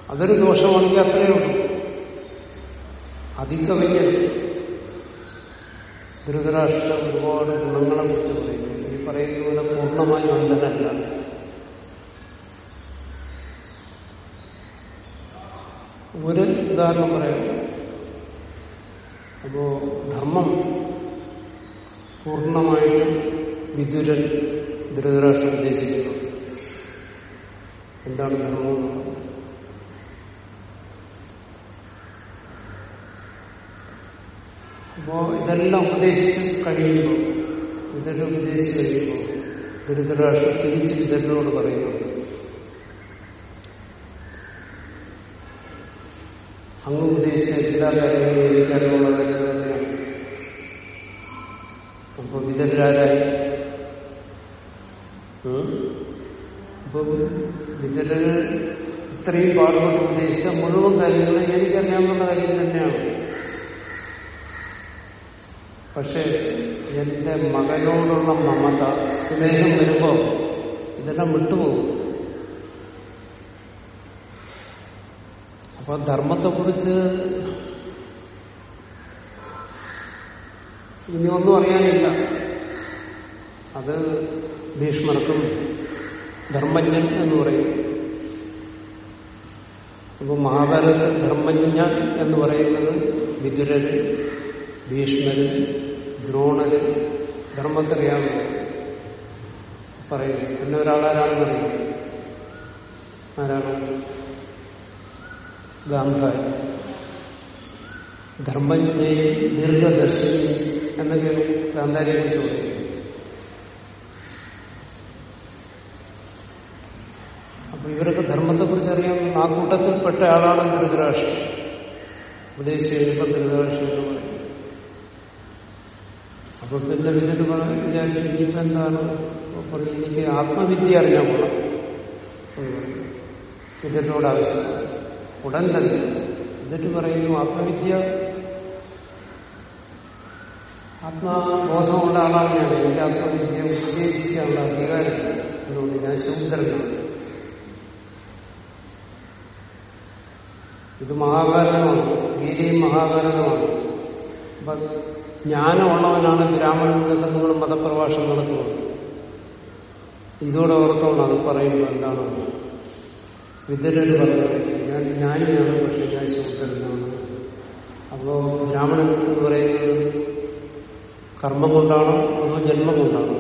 അതൊരു ദോഷമാണെങ്കിൽ അത്രയേ ഉള്ളൂ. അധിക വലിയ ധൃതരാഷ്ട്ര ഒരുപാട് ഗുണങ്ങളെ കുറിച്ച് പറയുന്നു. ഈ പറയുന്ന പോലെ പൂർണമായും അന്ധനല്ല. ഒരു ഉദാഹരണം പറയാം. അപ്പോ ധർമ്മം പൂർണമായിട്ടും വിദുരൻ ധൃതരാഷ്ട്രം ഉദ്ദേശിക്കുന്നു? എന്താണ് ധർമ്മം? അപ്പോ ഇതെല്ലാം ഉപദേശിച്ചു കഴിയുമ്പോൾ ഇതെല്ലാം ഉപദേശിച്ചു കഴിയുമ്പോൾ ധൃതരാഷ്ട്രം തിരിച്ച് വിദുരനോട് പറയുന്നു. അങ്ങ് ഉപദേശിച്ച എല്ലാ കാര്യങ്ങളും എനിക്കറിവുള്ള അപ്പൊ വിതരാരായി അപ്പൊ വിതരന് ഇത്രയും പാടുപെട്ട് ഉപദേശിച്ച മുഴുവൻ കാര്യങ്ങളും എനിക്കറിയാവുന്ന കാര്യം തന്നെയാണ്. പക്ഷെ എന്റെ മകനോടുള്ള മമത സ്നേഹം വരുമ്പോ ഇതെല്ലാം വിട്ടുപോകും. അപ്പൊ ധർമ്മത്തെക്കുറിച്ച് ഇനി ഒന്നും അറിയാനില്ല. അത് ഭീഷ്മർക്കും ധർമ്മജ്ഞൻ എന്ന് പറയും. അപ്പൊ മഹാഭാരത ധർമ്മജ്ഞൻ എന്ന് പറയുന്നത് വിതുരര് ഭീഷ്മര് ദ്രോണര് ധർമ്മത്തറിയാമെന്ന് പറയുന്നു പിന്നെ ഒരാളാരാണെന്ന് അറിയാം ആരാണ്? ഗാന്ധാരി. ധർമ്മജ്ഞയെ ദീർഘദർശിനി എന്നൊക്കെയാണ് ഗാന്ധാരിയെ കുറിച്ച് പറയുന്നത് അപ്പൊ ഇവരൊക്കെ ധർമ്മത്തെക്കുറിച്ച് അറിയാവുന്ന ആ കൂട്ടത്തിൽപ്പെട്ട ആളാണ് ധൃതരാഷ്ട്രം ഉപദേശിച്ച് കഴിയുമ്പോൾ ധൃതരാഷ്ട്രം എന്ന് പറയും അപ്പൊ പിന്നെ ഇതിന് വിചാരിച്ചു ഇനിയിപ്പോ എന്താണ്? പറഞ്ഞു എനിക്ക് ആത്മവിദ്യ അറിഞ്ഞാൽ കൊള്ളാം. എന്ന് ആവശ്യമാണ് ഉടൻ തന്നെ എന്നിട്ട് പറയുന്നു ആത്മവിദ്യ ആത്മബോധമുള്ള ആളാണ് ഞാൻ. എന്റെ ആത്മവിദ്യ ഉപദേശിക്കാനുള്ള അധികാരം അതുകൊണ്ട് ഞാൻ ശൂദ്രനാണ് ഇത് മഹാഭാരതമാണ്. ഗീതയും മഹാകാരനമാണ് അപ്പൊ ജ്ഞാനമുള്ളവനാണ് ബ്രാഹ്മണനൊക്കെ നിങ്ങൾ മതപ്രഭാഷണം നടത്തുന്നത്. ഇതോടെ ഓർത്തോണം അത് പറയുമ്പോൾ എന്താണ്? വിദരര് പറഞ്ഞത് ഞാൻ ജ്ഞാനിയാണ് പക്ഷെ ഞാൻ ശൂദ്രനാണ് അപ്പോ ബ്രാഹ്മണൻ എന്ന് പറയുന്നത് കർമ്മം കൊണ്ടാണോ അതോ ജന്മം കൊണ്ടാണോ?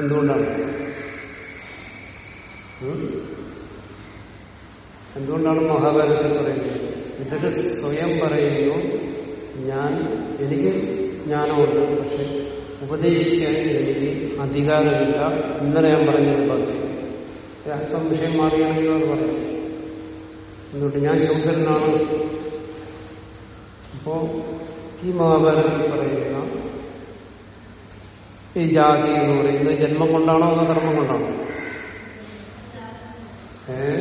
എന്തുകൊണ്ടാണ്? എന്തുകൊണ്ടാണ് മഹാഭാരതത്തിൽ പറയുന്നത്? ഇതൊരു സ്വയം പറയുന്നു ഞാൻ എനിക്ക് ജ്ഞാനമുണ്ട് പക്ഷെ ഉപദേശിക്കാൻ എനിക്ക് അധികാരമില്ല ഇന്നലെ ഞാൻ പറഞ്ഞത് പറഞ്ഞു അല്പം വിഷയം മാറിയാണെങ്കിലും അത് പറയും. എന്തുകൊണ്ട് ഞാൻ ശൂദ്രനാണ് അപ്പോ ഈ മഹാഭാരതത്തിൽ പറയുന്ന ഈ ജാതി എന്ന് പറയുന്നത് ജന്മം കൊണ്ടാണോ അതോ കർമ്മം കൊണ്ടാണോ? ഏ?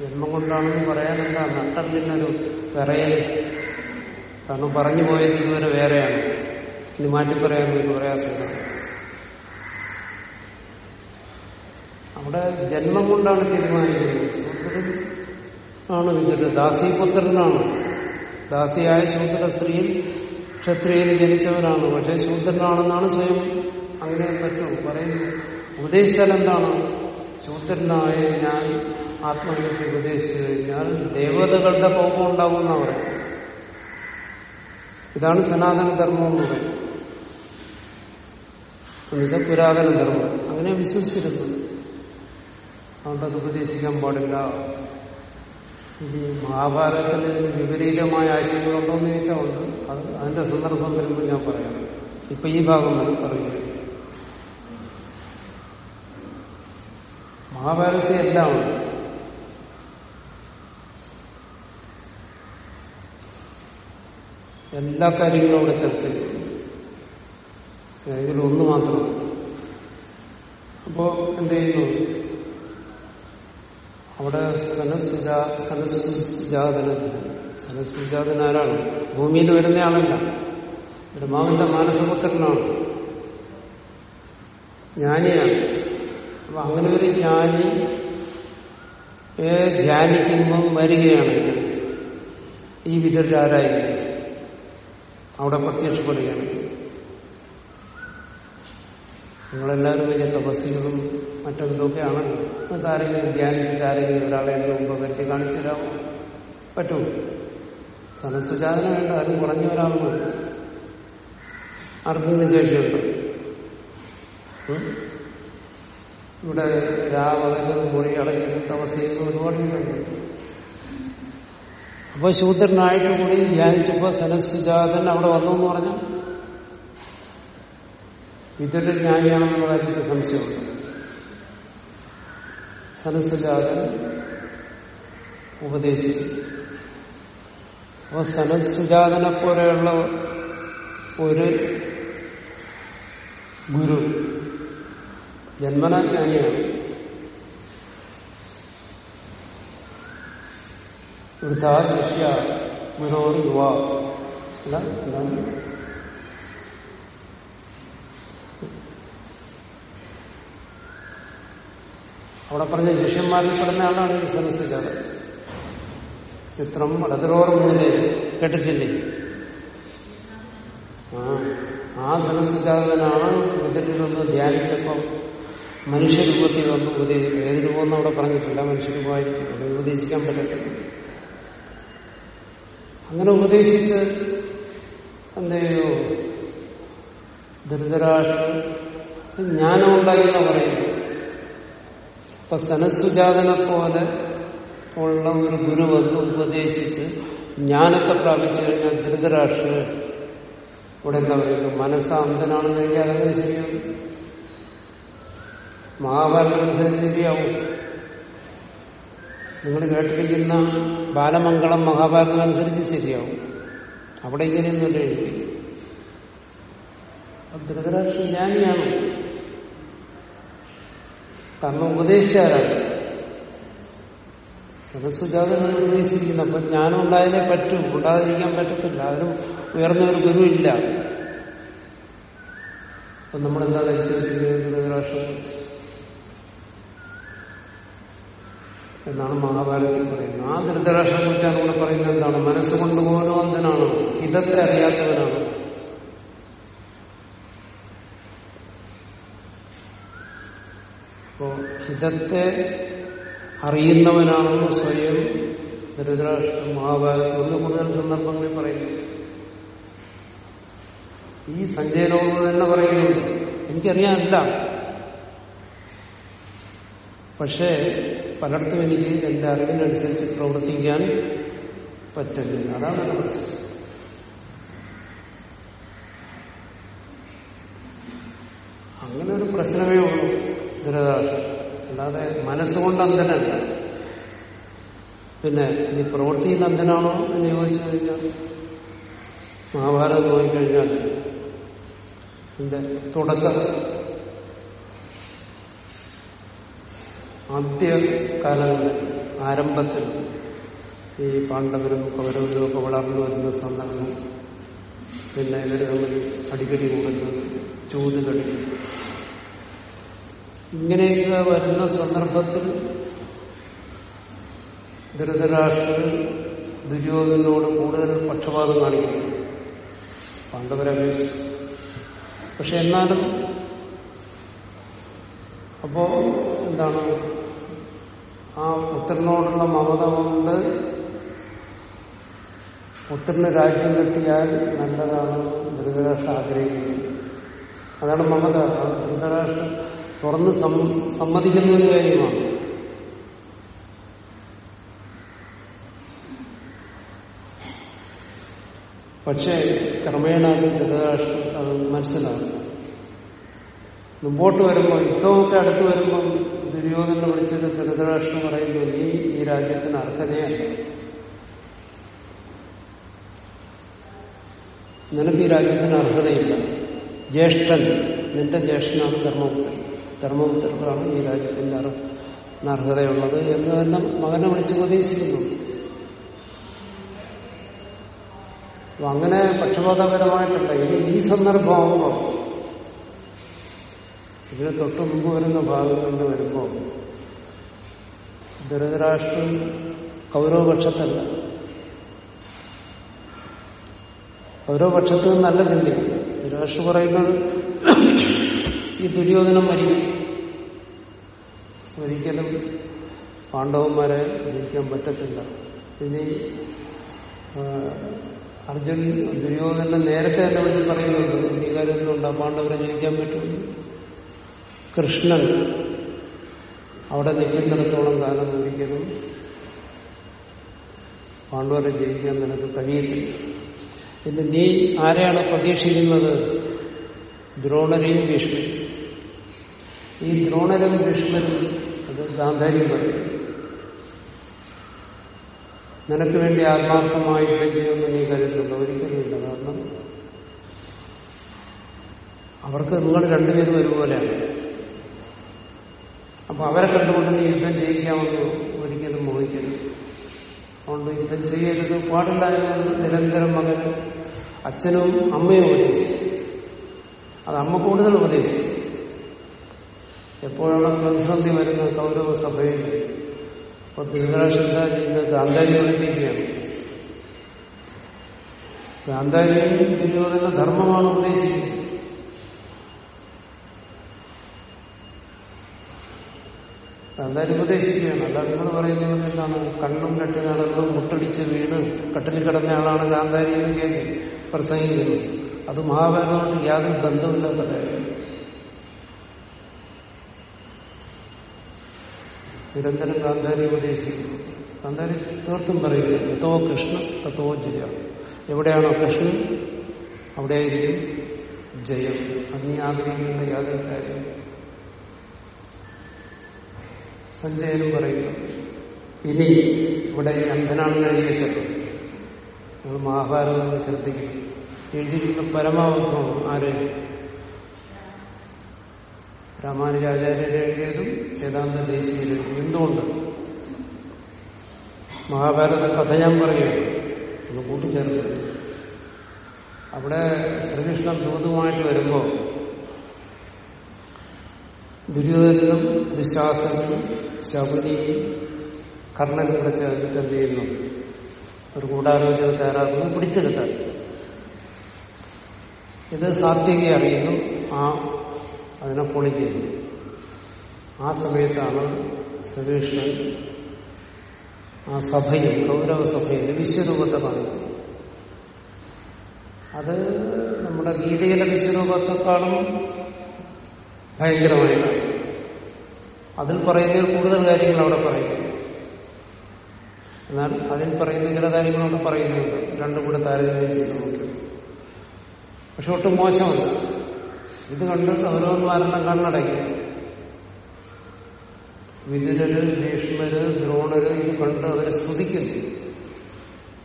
ജന്മം കൊണ്ടാണെന്ന് പറയാനെന്താ നട്ടലിനൊരു വിറയൽ കാരണം പറഞ്ഞു പോയത് ഇതുവരെ വേറെയാണ്. ഇനി മാറ്റി പറയാനും ഒരു പ്രയാസമില്ല. അവിടെ ജന്മം കൊണ്ടാണ് തീരുമാനിക്കുന്നത്. സൂത്രൻ ആണ് വിദ്യ ദാസീപുത്രനാണ്. ദാസിയായ ശൂദ്ര സ്ത്രീയിൽ ക്ഷത്രിയയിൽ ജനിച്ചവനാണ്. പക്ഷെ ശൂദ്രനാണെന്നാണ് സ്വയം അങ്ങനെ പറ്റും. പറയുന്നു ഉപദേശിച്ചാൽ എന്താണ് ശൂദ്രനായ ഞാൻ ആത്മഹത്യ ഉപദേശിച്ചു കഴിഞ്ഞാൽ ദേവതകളുടെ കോപം ഉണ്ടാകുമെന്ന് പറയും ഇതാണ് സനാതന ധർമ്മം എന്നുവെച്ചാൽ പുരാതന ധർമ്മം അങ്ങനെ വിശ്വസിച്ചിരുന്നു. അതുകൊണ്ട് അത് ഉപദേശിക്കാൻ പാടില്ല. ഇനി മഹാഭാരതത്തിൽ വിപരീതമായ ആശയങ്ങളുണ്ടോ എന്ന് ചോദിച്ചാൽ ഉണ്ട്. അത് അതിന്റെ സന്ദർഭം വരുമ്പോൾ ഞാൻ പറയാം. ഇപ്പൊ ഈ ഭാഗം തന്നെ പറയുക മഹാഭാരതത്തിൽ എല്ലാം എല്ലാ കാര്യങ്ങളും അവിടെ ചർച്ച ചെയ്യും ഏതെങ്കിലും ഒന്ന് മാത്രം. അപ്പോ എന്ത് ചെയ്യുന്നു? അവിടെ സനസുജാ ആരാണ് ഭൂമിയിൽ വരുന്നയാളല്ല. ബ്രഹ്മാവിന്റെ മാനസപുത്രനാണ്. ജ്ഞാനിയാണ്. അപ്പൊ അങ്ങനെ ഒരു ജ്ഞാനി ഏ ധ്യാനിക്കുമ്പം വരികയാണെങ്കിൽ ഈ വിധരാരായിരിക്കും അവിടെ പ്രത്യക്ഷപ്പെടുകയാണെങ്കിൽ. നിങ്ങളെല്ലാവരും വലിയ തപസ്സികളും മറ്റെന്തൊക്കെ ആണല്ലോ നിങ്ങൾക്ക് ആരെങ്കിലും ധ്യാനിച്ചിട്ട് ആരെങ്കിലും ഒരാളെ എന്റെ മുമ്പ് വ്യക്തി കാണിച്ചു തരാമോ? പറ്റുമോ സനസുജാതന വേണ്ട ആരും കുറഞ്ഞ ഒരാൾ അർഹിക്കുന്ന ശേഷിയുണ്ട് ഇവിടെ രാവിലെ മുറി അടച്ചിട്ട് തപസ് ചെയ്യുന്ന ഒരുപാട് പേരുണ്ട്. അപ്പൊ ശൂദ്രനായിട്ട് കൂടി ധ്യാനിച്ചപ്പോ സനസുജാതൻ അവിടെ വന്നു എന്ന് പറഞ്ഞാൽ ഇതൊരു ജ്ഞാനിയാണെന്നുള്ള കാര്യത്തിൽ സംശയമുണ്ട്. സനസുജാതൻ ഉപദേശിച്ചു. അപ്പൊ സനസുജാതനെ പോലെയുള്ള ഒരു ഗുരു ജന്മനാജ്ഞാനിയാണ് വൃദ്ധാ ശിഷ്യ ഗുരോർ യുവാ അല്ല എന്താണ് അവിടെ പറഞ്ഞ ശിഷ്യന്മാരിൽ പെടുന്ന ആളാണ് ഈ സനസുജാതൻ ചിത്രം വടതിരോർ മുന്നിലെ കേട്ടിട്ടില്ലേ? ആ ആ സനസുജാതനാണ് വിദഗ്ധരൊന്ന് ധ്യാനിച്ചപ്പം മനുഷ്യരൂപത്തിൽ വന്ന് ഉപദേശിക്കും. ഏത് രൂപമെന്ന് അവിടെ പറഞ്ഞിട്ടില്ല മനുഷ്യരൂപമായിരിക്കും അത് ഉപദേശിക്കാൻ പറ്റത്തില്ല. അങ്ങനെ ഉപദേശിച്ച് എന്ത് ധൃതരാഷ്ട്രം ജ്ഞാനം ഉണ്ടായി എന്ന് പറയുന്നത് അപ്പൊ സനസ്സുജാതനെ പോലെ ഉള്ള ഒരു ഗുരു വന്ന് ഉപദേശിച്ച് ജ്ഞാനത്തെ പ്രാപിച്ചു കഴിഞ്ഞാൽ ധൃതരാഷ്ട്ര ഇവിടെ എന്താ പറയുന്നത് മനസ്സ് അന്ധനാണെന്ന് കഴിഞ്ഞാൽ അതങ്ങനെ ശരിയാവും. മഹാഭാരതമനുസരിച്ച് ശരിയാവും നിങ്ങൾ കേട്ടിരിക്കുന്ന ബാലമംഗളം മഹാഭാരതം അനുസരിച്ച് ശരിയാവും. അവിടെ ഇങ്ങനെയൊന്നും എഴുതി ധൃതരാഷ്ട്ര ജ്ഞാനിയാണ്. കാരണം ഉപദേശിച്ചാരാണ്. സരസ്വജാതനാണ് ഉപദേശിക്കുന്നത് അപ്പൊ ജ്ഞാനം ഉണ്ടായാലേ പറ്റൂ. ഉണ്ടാതിരിക്കാൻ പറ്റത്തില്ല. അവരും ഉയർന്ന ഒരു ഗുരു ഇല്ല. അപ്പൊ നമ്മളെന്താ ധൃതരാഷ്ട്രം എന്നാണ് മഹാഭാരതത്തിൽ പറയുന്നത്. ആ ധൃതരാഷ്ട്രം കുറിച്ചാണ് ഇവിടെ പറയുന്നത്. എന്താണ്? മനസ്സുകൊണ്ട് അന്ധനാണ് ഹിതത്തെ അറിയാത്തവനാണ്. അപ്പോ ഹിതത്തെ അറിയുന്നവനാണെന്ന് സ്വയം ധൃതരാഷ്ട്രം മഹാഭാരതം ഒന്ന് കൂടുതൽ സന്ദർഭങ്ങളിൽ പറയുന്നു ഈ സഞ്ജയനോട് തന്നെ പറയുന്നുണ്ട്. എനിക്കറിയാനില്ല. പക്ഷേ പലയിടത്തും എനിക്ക് എന്റെ അറിവിനനുസരിച്ച് പ്രവർത്തിക്കാൻ പറ്റുന്നില്ല അതാണ് പ്രശ്നം. അങ്ങനെ ഒരു പ്രശ്നമേ ഉള്ളൂ. ധൃതരാഷ്ട്രം അല്ലാതെ മനസ്സുകൊണ്ട് അന്ധനല്ല. പിന്നെ ഇനി പ്രവൃത്തിയിൽ അന്ധനാണോ എന്ന് ചോദിച്ചു കഴിഞ്ഞാൽ മഹാഭാരതം നോക്കിക്കഴിഞ്ഞാൽ എന്റെ തുടക്ക ആദ്യ കാലങ്ങളിൽ ആരംഭത്തിൽ ഈ പാണ്ഡവരും കൗരവരും ഒക്കെ വളർന്നു വരുന്ന സന്ദർഭം പിന്നെ ഇവർ തമ്മിൽ അടിക്കടി കൂടുന്നത് ചൂതുകളി ഇങ്ങനെയൊക്കെ വരുന്ന സന്ദർഭത്തിൽ ധൃതരാഷ്ട്രൻ ദുര്യോധനോട് കൂടുതൽ പക്ഷപാതം കാണിക്കുന്നു. പാണ്ഡവരെ അപേക്ഷിച്ച് പക്ഷെ എന്നാലും അപ്പോ എന്താണ്? ആ പുത്രനോടുള്ള മമത കൊണ്ട് പുത്രന് രാജ്യം കിട്ടിയാൽ നല്ലതാണ് ധൃതരാഷ്ട്രം ആഗ്രഹിക്കുന്നത് അതാണ് മമത. ധൃതരാഷ്ട്രം തുറന്ന് സമ്മതിക്കുന്ന ഒരു കാര്യമാണ്. പക്ഷേ ക്രമേണ അത് ധൃതരാഷ്ട്രം അത് മനസ്സിലാകും. മുമ്പോട്ട് വരുമ്പോൾ യുദ്ധമൊക്കെ അടുത്ത് വരുമ്പോൾ ദുര്യോധന വിളിച്ചിട്ട് ധൃതരാഷ്ട്രം പറയുന്നു നീ ഈ രാജ്യത്തിന് അർഹതയല്ല. നിനക്ക് ഈ രാജ്യത്തിന് അർഹതയില്ല. ജ്യേഷ്ഠൻ നിന്റെ ജ്യേഷ്ഠനാണ് ധർമ്മപുത്രൻ. ധർമ്മപുത്രനാണ് ഈ രാജ്യത്തിന്റെ അർഹതയുള്ളത് എന്ന് തന്നെ മകനെ വിളിച്ച് ഉപദേശിക്കുന്നു. അപ്പൊ അങ്ങനെ പക്ഷപാതപരമായിട്ടുണ്ട് ഇനി ഈ സന്ദർഭമാകുമ്പോൾ ഇതിന് തൊട്ട് മുമ്പ് വരുന്ന ഭാഗങ്ങളിൽ വരുമ്പോൾ ധൃതരാഷ്ട്രം കൗരവപക്ഷത്തല്ല. കൗരവപക്ഷത്ത് നല്ല ചിന്തിക്കും ധൃതരാഷ്ട്രം പറയുന്നത് ഈ ദുര്യോധനം മരിക്കും. ഒരിക്കലും പാണ്ഡവന്മാരെ ജയിക്കാൻ പറ്റത്തില്ല. ഇനി അർജുൻ ദുര്യോധനെ നേരത്തെ തന്നെ വിളിച്ച് പറയുന്നുണ്ട് ഈ കാര്യത്തിലുണ്ട് പാണ്ഡവരെ ജയിക്കാൻ പറ്റും? കൃഷ്ണൻ അവിടെ നിൽക്കുന്നിടത്തോളം കാലം ഒരിക്കലും പാണ്ഡവരെ ജയിക്കാൻ നിനക്ക് കഴിയത്തില്ല. ഇന്ന് നീ ആരെയാണ് പ്രതീക്ഷിക്കുന്നത്? ദ്രോണരെയും ഭീഷ്മരും ഈ ദ്രോണരും ഭീഷ്മരും അത് ഗാന്ധാരിയും പറയും നിനക്ക് വേണ്ടി ആത്മാർത്ഥമായി ചെയ്യുമെന്ന് നീ കരുതുന്നുണ്ടോ ഒരിക്കലുമില്ല കാരണം അവർക്ക് നിങ്ങൾ രണ്ടുപേരും ഒരുപോലെയാണ്. അപ്പൊ അവരെ കണ്ടുകൊണ്ട് നീ യുദ്ധം ചെയ്യിക്കാമെന്ന് ഒരിക്കലും മോഹിക്കരുത്. അതുകൊണ്ട് യുദ്ധം ചെയ്യരുത്. പാടില്ല നിരന്തരം മകനും അച്ഛനും അമ്മയും ഉപദേശിച്ചു അത് അമ്മ കൂടുതൽ ഉപദേശിച്ചു എപ്പോഴാണ് പ്രതിസന്ധി വരുന്നത് കൗരവ സഭയിൽ? അപ്പൊ ധൃതരാഷ്ട്ര ചെയ്യുന്ന ഗാന്ധാരി പഠിപ്പിക്കുകയാണ് ഗാന്ധാരിയും ദുര്യോധന ധർമ്മമാണ് ഉപദേശിക്കുന്നത് ഗാന്ധാരി ഉപദേശിക്കുകയാണ്. അല്ല നിങ്ങൾ പറയുന്നത് എന്താണ്? കണ്ണും കെട്ടി നടന്ന് മുട്ടടിച്ച് വീണ് കട്ടിൽ കിടന്ന ആളാണ് ഗാന്ധാരി എന്ന് കേൾക്കി പ്രസംഗിക്കുന്നത് അത് മഹാഭാരതമായിട്ട് യാതൊരു ബന്ധമില്ലാത്ത കാര്യം നിരന്തരം ഗാന്ധാരി ഉപദേശിക്കുന്നു. ഗാന്ധാരി തീർത്തും പറയുക എത്തോ കൃഷ്ണ തത്തോ ജയ. എവിടെയാണോ കൃഷ്ണൻ അവിടെയായിരിക്കും ജയം. അന്നീ ആഗ്രഹിക്കേണ്ട യാതൊരു കാര്യം സഞ്ജയനും പറയുന്നു ഇനി ഇവിടെ അന്ധനാണെന്ന് എഴുതി വെച്ചത് നിങ്ങൾ മഹാഭാരതം ശ്രദ്ധിക്കണം എഴുതിയിരിക്കുന്ന പരമാവധമാണ് ആര് രാമാനുജാചാര്യർ എഴുതിയതും വേദാന്ത ദേശീയരെഴുതിയതും എന്തുകൊണ്ട്? മഹാഭാരത കഥ ഞാൻ പറയുകയാണ് ഒന്ന് കൂട്ടിച്ചേർത്ത്. അവിടെ ശ്രീകൃഷ്ണൻ ദൂതുമായിട്ട് വരുമ്പോൾ ദുര്യോധനും ദുശാസനും ശബരിയും കർണനും കൂടെ ചേർന്നിട്ട് എന്ത് ചെയ്യുന്നു? ഒരു ഗൂഢാലോചന തയ്യാറാക്കുന്നു പിടിച്ചെടുത്താൽ. ഇത് സാത്വികയെ അറിയുന്നു. ആ അതിനെ പൊളിക്കുന്നു ആ സമയത്താണ് ശ്രീകൃഷ്ണൻ ആ സഭയിൽ കൗരവ സഭയിൽ വിശ്വരൂപത്തെ പറയുന്നത്. അത് നമ്മുടെ ഗീതയിലെ വിശ്വരൂപത്തെക്കാളും ഭയങ്കരമായിട്ടാണ് അതിൽ പറയുന്നതിൽ കൂടുതൽ കാര്യങ്ങൾ അവിടെ പറയുന്നു എന്നാൽ അതിൽ പറയുന്ന ചില കാര്യങ്ങൾ അവിടെ പറയുന്നുണ്ട്. രണ്ടും കൂടെ താരതമ്യം ചെയ്തുകൊണ്ട്. പക്ഷെ ഒട്ടും മോശമല്ല. ഇത് കണ്ട് കൗരവന്മാരെല്ലാം കണ്ണടക്കി വിതുരര് ഭീഷ്മര് ദ്രോണര് ഇത് കണ്ട് അവരെ സ്തുതിക്കുന്നു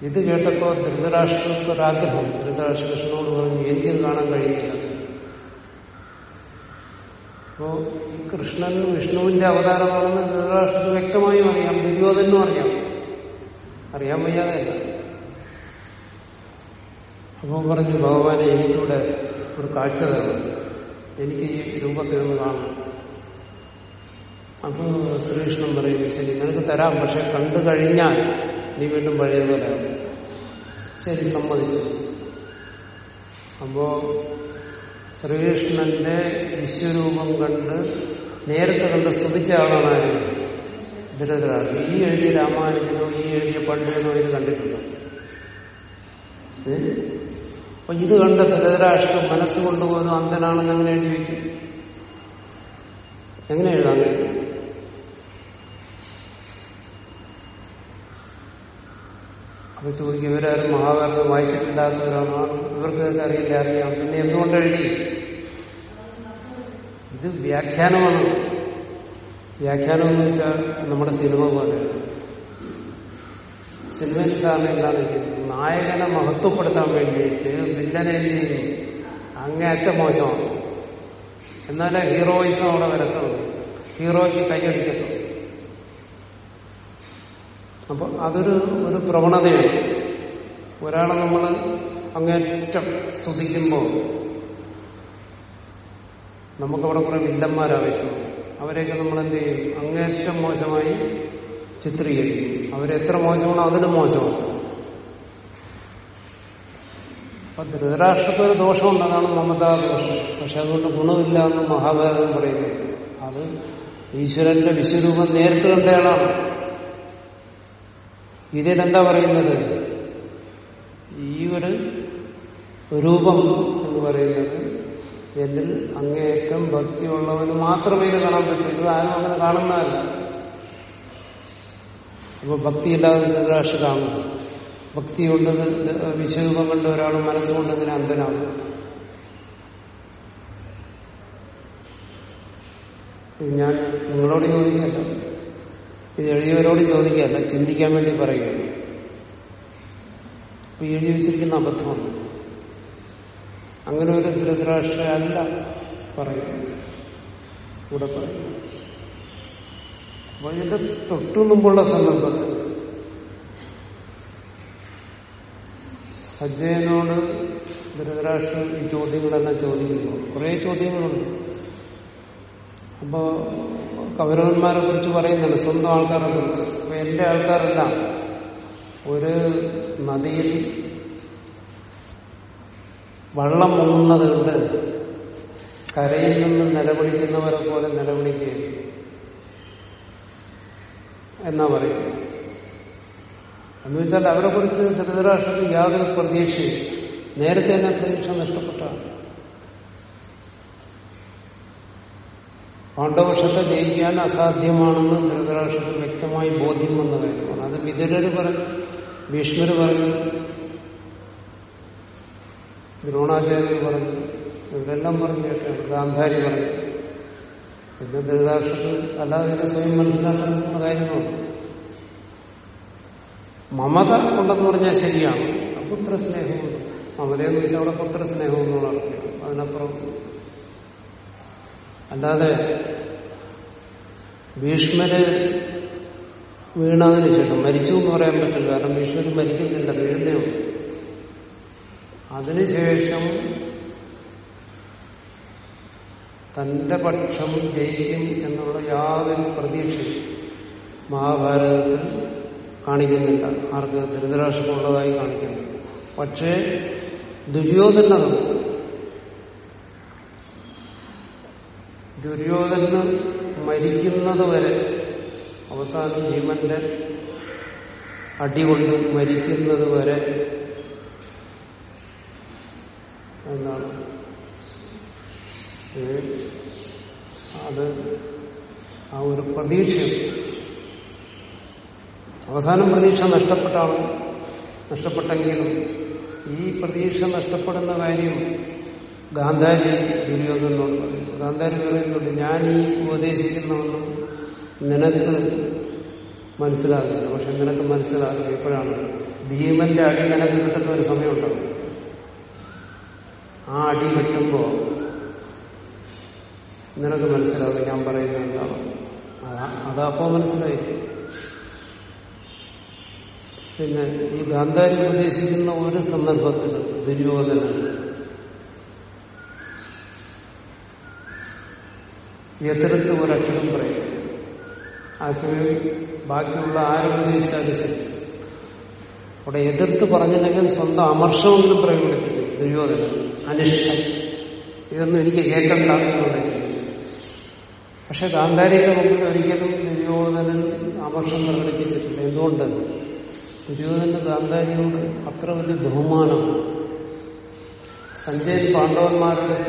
ഇത് കേട്ടപ്പോ ധൃതരാഷ്ട്രർക്ക് ഒരാഗ്രഹം ധൃതരാഷ്ട്രകൃഷ്ണനോട് പറഞ്ഞു എനിക്കും കാണാൻ കഴിയില്ല. അപ്പോ ഈ കൃഷ്ണൻ വിഷ്ണുവിന്റെ അവതാരമാണെന്ന് ധൃതരാഷ്ട്രത്തിന് വ്യക്തമായും അറിയാം. ദുര്യോധനും അറിയാം. അറിയാൻ വയ്യാതെയല്ല. അപ്പോൾ പറഞ്ഞു ഭഗവാനെ എനിക്കിവിടെ ഒരു കാഴ്ച തരണം. എനിക്ക് ഈ രൂപത്തിൽ നിന്ന് കാണണം അപ്പോൾ ശ്രീകൃഷ്ണൻ പറയും ശരി നിനക്ക് തരാം പക്ഷെ കണ്ടു കഴിഞ്ഞാൽ നീ വീണ്ടും പഴയതുപോലെ ശരി സമ്മതിച്ചു. അപ്പോ ശ്രീകൃഷ്ണന്റെ വിശ്വരൂപം കണ്ട് നേരത്തെ കണ്ട് സ്തുതിച്ച ആളാണ് ആര്? ധൃതരാഷ്ട്രം ഈ എഴുതിയ രാമാനുജനോ ഈ എഴുതിയ പണ്ഡിതനോ ഇത് കണ്ടിട്ടുണ്ടോ? അപ്പൊ ഇത് കണ്ട് ധൃതരാഷ്ട്രം മനസ്സ് കൊണ്ടുപോകുന്നു അന്ധനാണെന്ന് എങ്ങനെ എഴുതി വയ്ക്കും എങ്ങനെ കഴിയും അപ്പൊ ചോദിക്കും ഇവരാരും മഹാഭാരതം വായിച്ചിട്ടില്ലാത്തവരാണ് ഇവർക്ക് ഇവർക്കൊക്കെ അറിയില്ല അറിയാം. പിന്നെ എന്തുകൊണ്ട് എഴുതി? ഇത് വ്യാഖ്യാനമാണ്. വ്യാഖ്യാനം എന്ന് വെച്ചാൽ നമ്മുടെ സിനിമ പോലെ. സിനിമയിൽ സാറിന് എന്താണ് ചെയ്യുന്നത് നായകനെ മഹത്വപ്പെടുത്താൻ വേണ്ടിയിട്ട് വില്ലനെ എന്ത് അങ്ങേയറ്റം മോശമാണ്. എന്നാലേ ഹീറോയിസം അവിടെ വരത്തുള്ളൂ. ഹീറോയ്ക്ക് കൈയടിക്കത്തുള്ളൂ. അപ്പൊ അതൊരു ഒരു പ്രവണതയാണ്. ഒരാളെ നമ്മൾ അങ്ങേറ്റം സ്തുതിക്കുമ്പോൾ നമുക്കവിടെ കുറെ വില്ലന്മാരാവശ്യമാണ് അവരെയൊക്കെ നമ്മൾ എന്ത് ചെയ്യും അങ്ങേറ്റം മോശമായി ചിത്രീകരിക്കും. അവരെത്ര മോശമാണോ അതിന് മോശമാണ്. അപ്പൊ ധൃതരാഷ്ട്രത്തെ ഒരു ദോഷമുണ്ട് അതാണ് മമതാ ദോഷം. പക്ഷെ അതുകൊണ്ട് ഗുണമില്ല എന്ന് മഹാഭാരതം പറയുന്നു. അത് ഈശ്വരന്റെ വിശ്വരൂപം നേരിട്ട് കണ്ടയാളാണ് ഇതിലെന്താ പറയുന്നത്? ഈ ഒരു രൂപം എന്ന് പറയുന്നത് എന്നിൽ അങ്ങേയറ്റം ഭക്തിയുള്ളവന് മാത്രമേ ഇത് കാണാൻ പറ്റൂ. ഇത് ആരും അങ്ങനെ കാണുന്നതല്ല. അപ്പൊ ഭക്തിയില്ലാതെ ധൃതരാഷ്ട്രം കാണും ഭക്തിയുണ്ട് വിശ്വരൂപം കണ്ട ഒരാൾ മനസ്സുകൊണ്ട് ഇങ്ങനെ അന്ധനാകും ഞാൻ നിങ്ങളോട് ചോദിക്കല്ല ഇത് എഴുതിയവരോട് ചോദിക്കുകയല്ല ചിന്തിക്കാൻ വേണ്ടി പറയുകയാണ്. ഇപ്പൊ എഴുതി വെച്ചിരിക്കുന്ന അബദ്ധമാണ്. അങ്ങനെ ഒരു ധൃതരാഷ്ട്ര അല്ല പറയുന്നത്. ഇവിടെ പറയുന്നു. അപ്പൊ ഇതിന്റെ തൊട്ടു മുമ്പുള്ള സന്ദർഭത്തിൽ സജ്ജയനോട് ധൃതരാഷ്ട്രൻ ഈ ചോദ്യങ്ങളെല്ലാം ചോദിക്കുന്നു. കുറേ ചോദ്യങ്ങളുണ്ട്. അപ്പോ കൗരവന്മാരെ കുറിച്ച് പറയുന്നുണ്ട് സ്വന്തം ആൾക്കാരെ കുറിച്ച്. അപ്പൊ എന്റെ ആൾക്കാരല്ല ഒരു നദിയിൽ വള്ളം മുങ്ങുന്നത് കൊണ്ട് കരയിൽ നിന്ന് നിലവിളിക്കുന്നവരെ പോലെ നിലവിളിക്കുകയും എന്നാ പറയുന്നത്? എന്ന് വെച്ചാൽ അവരെ കുറിച്ച് ധൃതരാഷ്ട്രത്തിന് യാതൊരു പ്രതീക്ഷയും നേരത്തെ തന്നെ പ്രതീക്ഷ നഷ്ടപ്പെട്ടാണ്. പാണ്ഡവപക്ഷത്തെ ജയിക്കാൻ അസാധ്യമാണെന്ന് ധൃതരാഷ്ട്രത്തിന് വ്യക്തമായി ബോധ്യം വന്ന കാര്യമാണ്. അത് വിതുരര് പറഞ്ഞു ഭീഷ്മര് പറഞ്ഞു. ദ്രോണാചാര്യർ പറഞ്ഞു. ഇവരെല്ലാം പറഞ്ഞു കേട്ടാണ് ഗാന്ധാരി പറഞ്ഞു. പിന്നെ ധൃതരാഷ്ട്രത്തിൽ അല്ലാതെ സ്വയം മനസ്സിലാക്കുന്ന കാര്യമാണ്. മമത ഉണ്ടെന്ന് പറഞ്ഞാൽ ശരിയാണ് പുത്രസ്നേഹമുണ്ട് മമതയെന്ന് വെച്ചാൽ അവിടെ പുത്രസ്നേഹം എന്നുള്ള അർത്ഥം. അതിനപ്പുറം അല്ലാതെ ഭീഷ്മര് വീണതിന് ശേഷം മരിച്ചു എന്ന് പറയാൻ പറ്റില്ല. കാരണം ഭീഷ്മർ മരിക്കുന്നില്ല വീഴുന്നേ അതിനുശേഷം തന്റെ പക്ഷം ജയിക്കും എന്നുള്ള യാതൊരു പ്രതീക്ഷയും മഹാഭാരതത്തിൽ കാണിക്കുന്നില്ല. ആർക്ക്? ധൃതരാഷ്ട്രമുള്ളതായി കാണിക്കുന്നില്ല പക്ഷേ ദുര്യോധന ദുര്യോധന മരിക്കുന്നത് വരെ അവസാനം ഭീമന്റെ അടികൊണ്ട് മരിക്കുന്നത് വരെ എന്താണ് അത് ആ ഒരു പ്രതീക്ഷയുണ്ട്. അവസാനം പ്രതീക്ഷ നഷ്ടപ്പെട്ടാണ്. നഷ്ടപ്പെട്ടെങ്കിലും ഈ പ്രതീക്ഷ നഷ്ടപ്പെടുന്ന കാര്യം ഗാന്ധാരി ദുര്യോധനോട് പറയുന്നു. ഗാന്ധാരി പറയുന്നുണ്ട് ഞാൻ ഈ ഉപദേശിക്കുന്നതൊന്നും നിനക്ക് മനസ്സിലാകില്ല. പക്ഷെ നിനക്ക് മനസ്സിലാകില്ല. എപ്പോഴാണ് ഭീമന്റെ അടി നിനക്ക് കിട്ടുന്ന ഒരു സമയമുണ്ടാവും ആ അടി കിട്ടുമ്പോ നിനക്ക് മനസ്സിലാകും ഞാൻ പറയുന്നത് എന്താണ്. അതാ- അതപ്പോ മനസ്സിലായി പിന്നെ ഈ ഗാന്ധാരി ഉപദേശിക്കുന്ന ഒരു സന്ദർഭത്തിൽ ദുര്യോധന എതിർത്ത് ഒരക്ഷരം പറയും. ആ സമയം ബാക്കിയുള്ള ആരുപദേശിച്ചാലും ശരി. അവിടെ എതിർത്ത് പറഞ്ഞില്ലെങ്കിൽ സ്വന്തം അമർഷമെങ്കിലും പ്രകടിപ്പിക്കും ദുര്യോധന അനിഷ്ടം. ഇതൊന്നും എനിക്ക് കേൾക്കണ്ട പക്ഷെ ഗാന്ധാരിയുടെ മുമ്പിൽ ഒരിക്കലും ദുര്യോധനൻ അമർഷം പ്രകടിപ്പിച്ചിട്ടില്ല. എന്തുകൊണ്ട് ദുര്യോധന ഗാന്ധാരിയോട് അത്ര വലിയ ബഹുമാനമാണ് സഞ്ജയൻ പാണ്ഡവന്മാരുടെ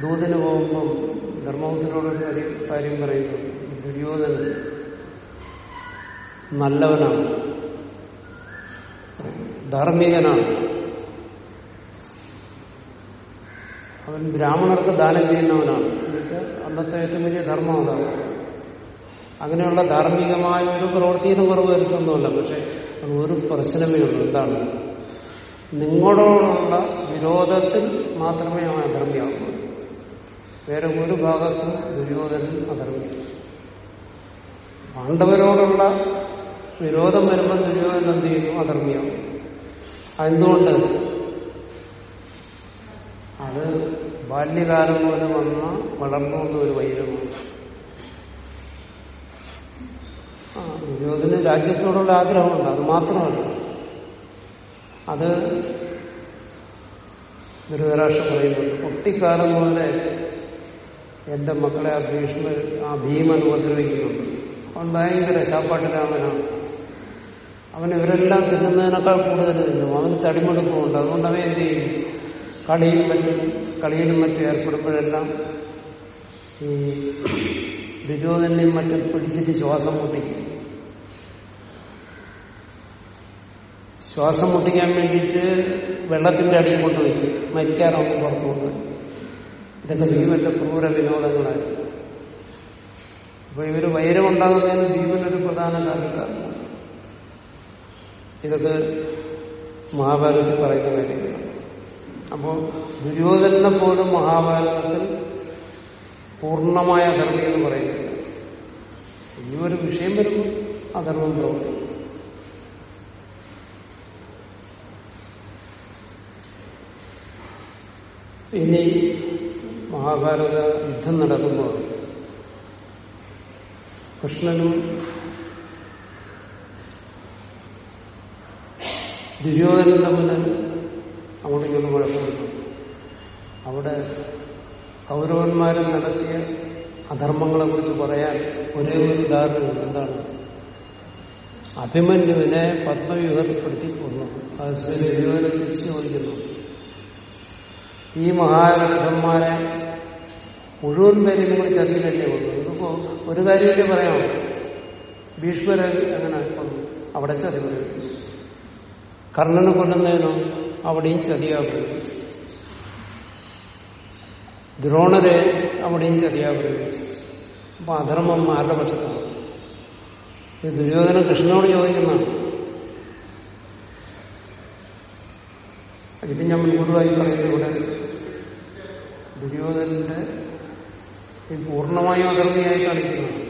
ദൂതന് പോകുമ്പം ധർമ്മപുത്രനോടൊരു കാര്യം പറയുന്നു. ദുര്യോധനൻ നല്ലവനാണ്. ധാർമ്മികനാണ്. അവൻ ബ്രാഹ്മണർക്ക് ദാനം ചെയ്യുന്നവനാണ്. എന്നുവെച്ചാൽ അന്നത്തെ ഏറ്റവും വലിയ ധർമ്മം അതാണ്. അങ്ങനെയുള്ള ധാർമ്മികമായ ഒരു പ്രവൃത്തിയിലും കുറവ് വരുത്തൊന്നുമല്ല. പക്ഷെ അത് ഒരു പ്രശ്നമേ ഉള്ളൂ. എന്താണ്? നിങ്ങളോടുള്ള വിരോധത്തിൽ മാത്രമേ അവൻ അധർമ്മിയാകൂ വേറെ ഒരു ഭാഗത്തും ദുര്യോധനൻ അധർമ്മിക്കും. പാണ്ഡവരോടുള്ള വിരോധം വരുമ്പോൾ ദുര്യോധനൻ എന്ത് ചെയ്യുന്നു അധർമ്മിയാവും. അതെന്തുകൊണ്ട്? അത് ബാല്യകാലം പോലെ വന്ന വളർന്നു വന്ന ഒരു വൈരമാണ് ആ ദുര്യോധന രാജ്യത്തോടുള്ള ആഗ്രഹമുണ്ട്. അത് മാത്രമല്ല അത് ദുരിതരാഷ്ട്രം പറയുന്നുണ്ട്. കുട്ടിക്കാലം മുതലേ എന്റെ മക്കളെ ആ ഭീഷ്മ ആ ഭീമൻ ഉപദ്രവിക്കുന്നുണ്ട്. അവൻ ഭയങ്കര ശാപ്പാട്ടിരാമനാണ്. അവൻ ഇവരെല്ലാം തിന്നുന്നതിനേക്കാൾ കൂടുതൽ തിന്നും. അവന് തടിമെടുപ്പുണ്ട് അതുകൊണ്ട് അവൻ ചെയ്യും? കളിയും മറ്റും കളിയിലും മറ്റും ഏർപ്പെടുമ്പോഴെല്ലാം ഈ ദുര്യോധനെയും മറ്റും പിടിച്ചിട്ട് ശ്വാസം മുട്ടിക്കും ശ്വാസം മുട്ടിക്കാൻ വേണ്ടിയിട്ട് വെള്ളത്തിന്റെ അടിയിൽ കൊണ്ടുവയ്ക്കും മരിക്കാറാവും പുറത്തു കൊണ്ടുവരും ഇതൊക്കെ ഭീമന്റെ ക്രൂര വിനോദങ്ങളായിരുന്നു അപ്പൊ ഇവർ വൈരമുണ്ടാകുന്നതിന് ഭീമനൊരു പ്രധാന കാരണക്കാരണം ഇതൊക്കെ മഹാഭാരതത്തിൽ പറയുന്ന കാര്യങ്ങളാണ്. അപ്പോ ദുര്യോധനെ പോലും മഹാഭാരതത്തിൽ പൂർണമായ അധർമ്മി എന്ന് പറയുന്നില്ല ഒരു വിഷയം വരുമ്പോൾ അധർമ്മം പ്രവർത്തിക്കും ഇനി മഹാഭാരത യുദ്ധം നടക്കുമ്പോൾ കൃഷ്ണനും ദുര്യോധനം തമ്മിൽ അങ്ങോട്ടും ഇങ്ങോട്ടും കുഴപ്പമില്ല അവിടെ കൗരവന്മാരും നടത്തിയ അധർമ്മങ്ങളെ കുറിച്ച് പറയാൻ ഒരേ ഒരു ഉദാഹരണമുണ്ട് എന്താണ്? അഭിമന്യുവിനെ പത്മവ്യൂഹത്തിൽപ്പെടുത്തി കൊന്നു. അത് ദുര്യോധനം തിരിച്ചു ഈ മഹാരഥന്മാരെ മുഴുവൻ പേരും നിങ്ങൾ ചതിയിലല്ലേ കൊന്നു. ഇതിപ്പോ ഒരു കാര്യമല്ലേ പറയാം ഭീഷ്മരെ അങ്ങനെ അവിടെ ചതി പ്രയോഗിച്ചു കർണനെ കൊല്ലുന്നതിനോ അവിടെയും ചതിയാ ദ്രോണരെ അവിടെയും ചതിയാ അപ്പൊ അധർമ്മം ആരുടെ പക്ഷത്താണ് ഇത് ദുര്യോധന കൃഷ്ണനോട് ചോദിക്കുന്നതാണ്. ഇത് ഞാൻ മുൻകൂറായി പറയുന്നത് ഇവിടെ. ദുര്യോധനന്റെ ഈ പൂർണമായും അധർമ്മിയായി കാണിക്കുന്നതാണ്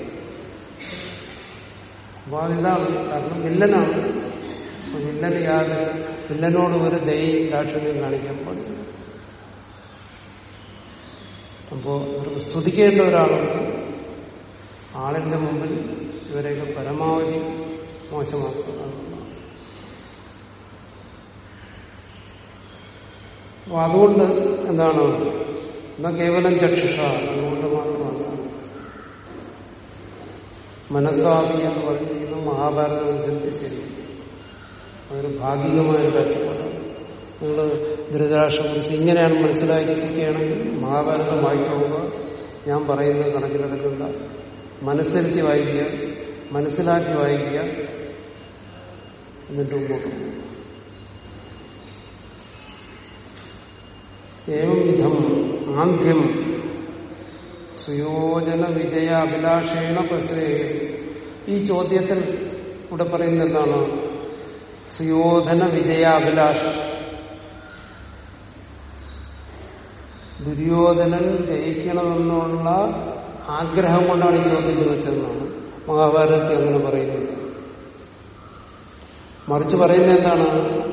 അപ്പൊ അതിതാണ് കാരണം വില്ലനാണ്. വില്ലന് യാതൊരു വില്ലനോട് ഒരു ദയയും ദാക്ഷിണ്യം കാണിക്കാൻ പാടില്ല. അപ്പോ ഇവർക്ക് സ്തുതിക്കേണ്ട ഒരാളുണ്ട്. ആളിന്റെ മുമ്പിൽ ഇവരെയൊക്കെ പരമാവധി മോശമാക്കുന്നതാണ്. അപ്പൊ അതുകൊണ്ട് എന്താണ്? എന്നാ കേവലം ചക്ഷുഷ അതുകൊണ്ട് മാത്രമല്ല മനസ്സാവി എന്ന് പറയുന്നത് മഹാഭാരതം അനുസരിച്ച് ശരി. അതൊരു ഭാഗികമായ കാഴ്ചപ്പാടാണ്. നിങ്ങൾ ധൃതരാഷ്ട്രം കുറിച്ച് ഇങ്ങനെയാണ് മനസ്സിലാക്കിയിരിക്കുകയാണെങ്കിൽ മഹാഭാരതം വായിച്ചു നോക്കുക ഞാൻ പറയുന്നത് കണക്കിലെടുക്കണ്ട മനസ്സരിച്ച് വായിക്കുക മനസ്സിലാക്കി വായിക്കുക എന്നിട്ട് മുമ്പോട്ട് ഏവം വിധം ആന്ധ്യം സുയോജന വിജയ അഭിലാഷേണ പ്രശ്രയ ഈ ചോദ്യത്തിൽ ഇവിടെ പറയുന്നത് എന്താണ് സുയോധന വിജയാഭിലാഷം ദുര്യോധനൻ ജയിക്കണമെന്നുള്ള ആഗ്രഹം കൊണ്ടാണ് ഈ ചോദ്യം ചോദിച്ചതെന്നാണ് മഹാഭാരതത്തിൽ അങ്ങനെ പറയുന്നത്. മറിച്ച് പറയുന്നത് എന്താണ്?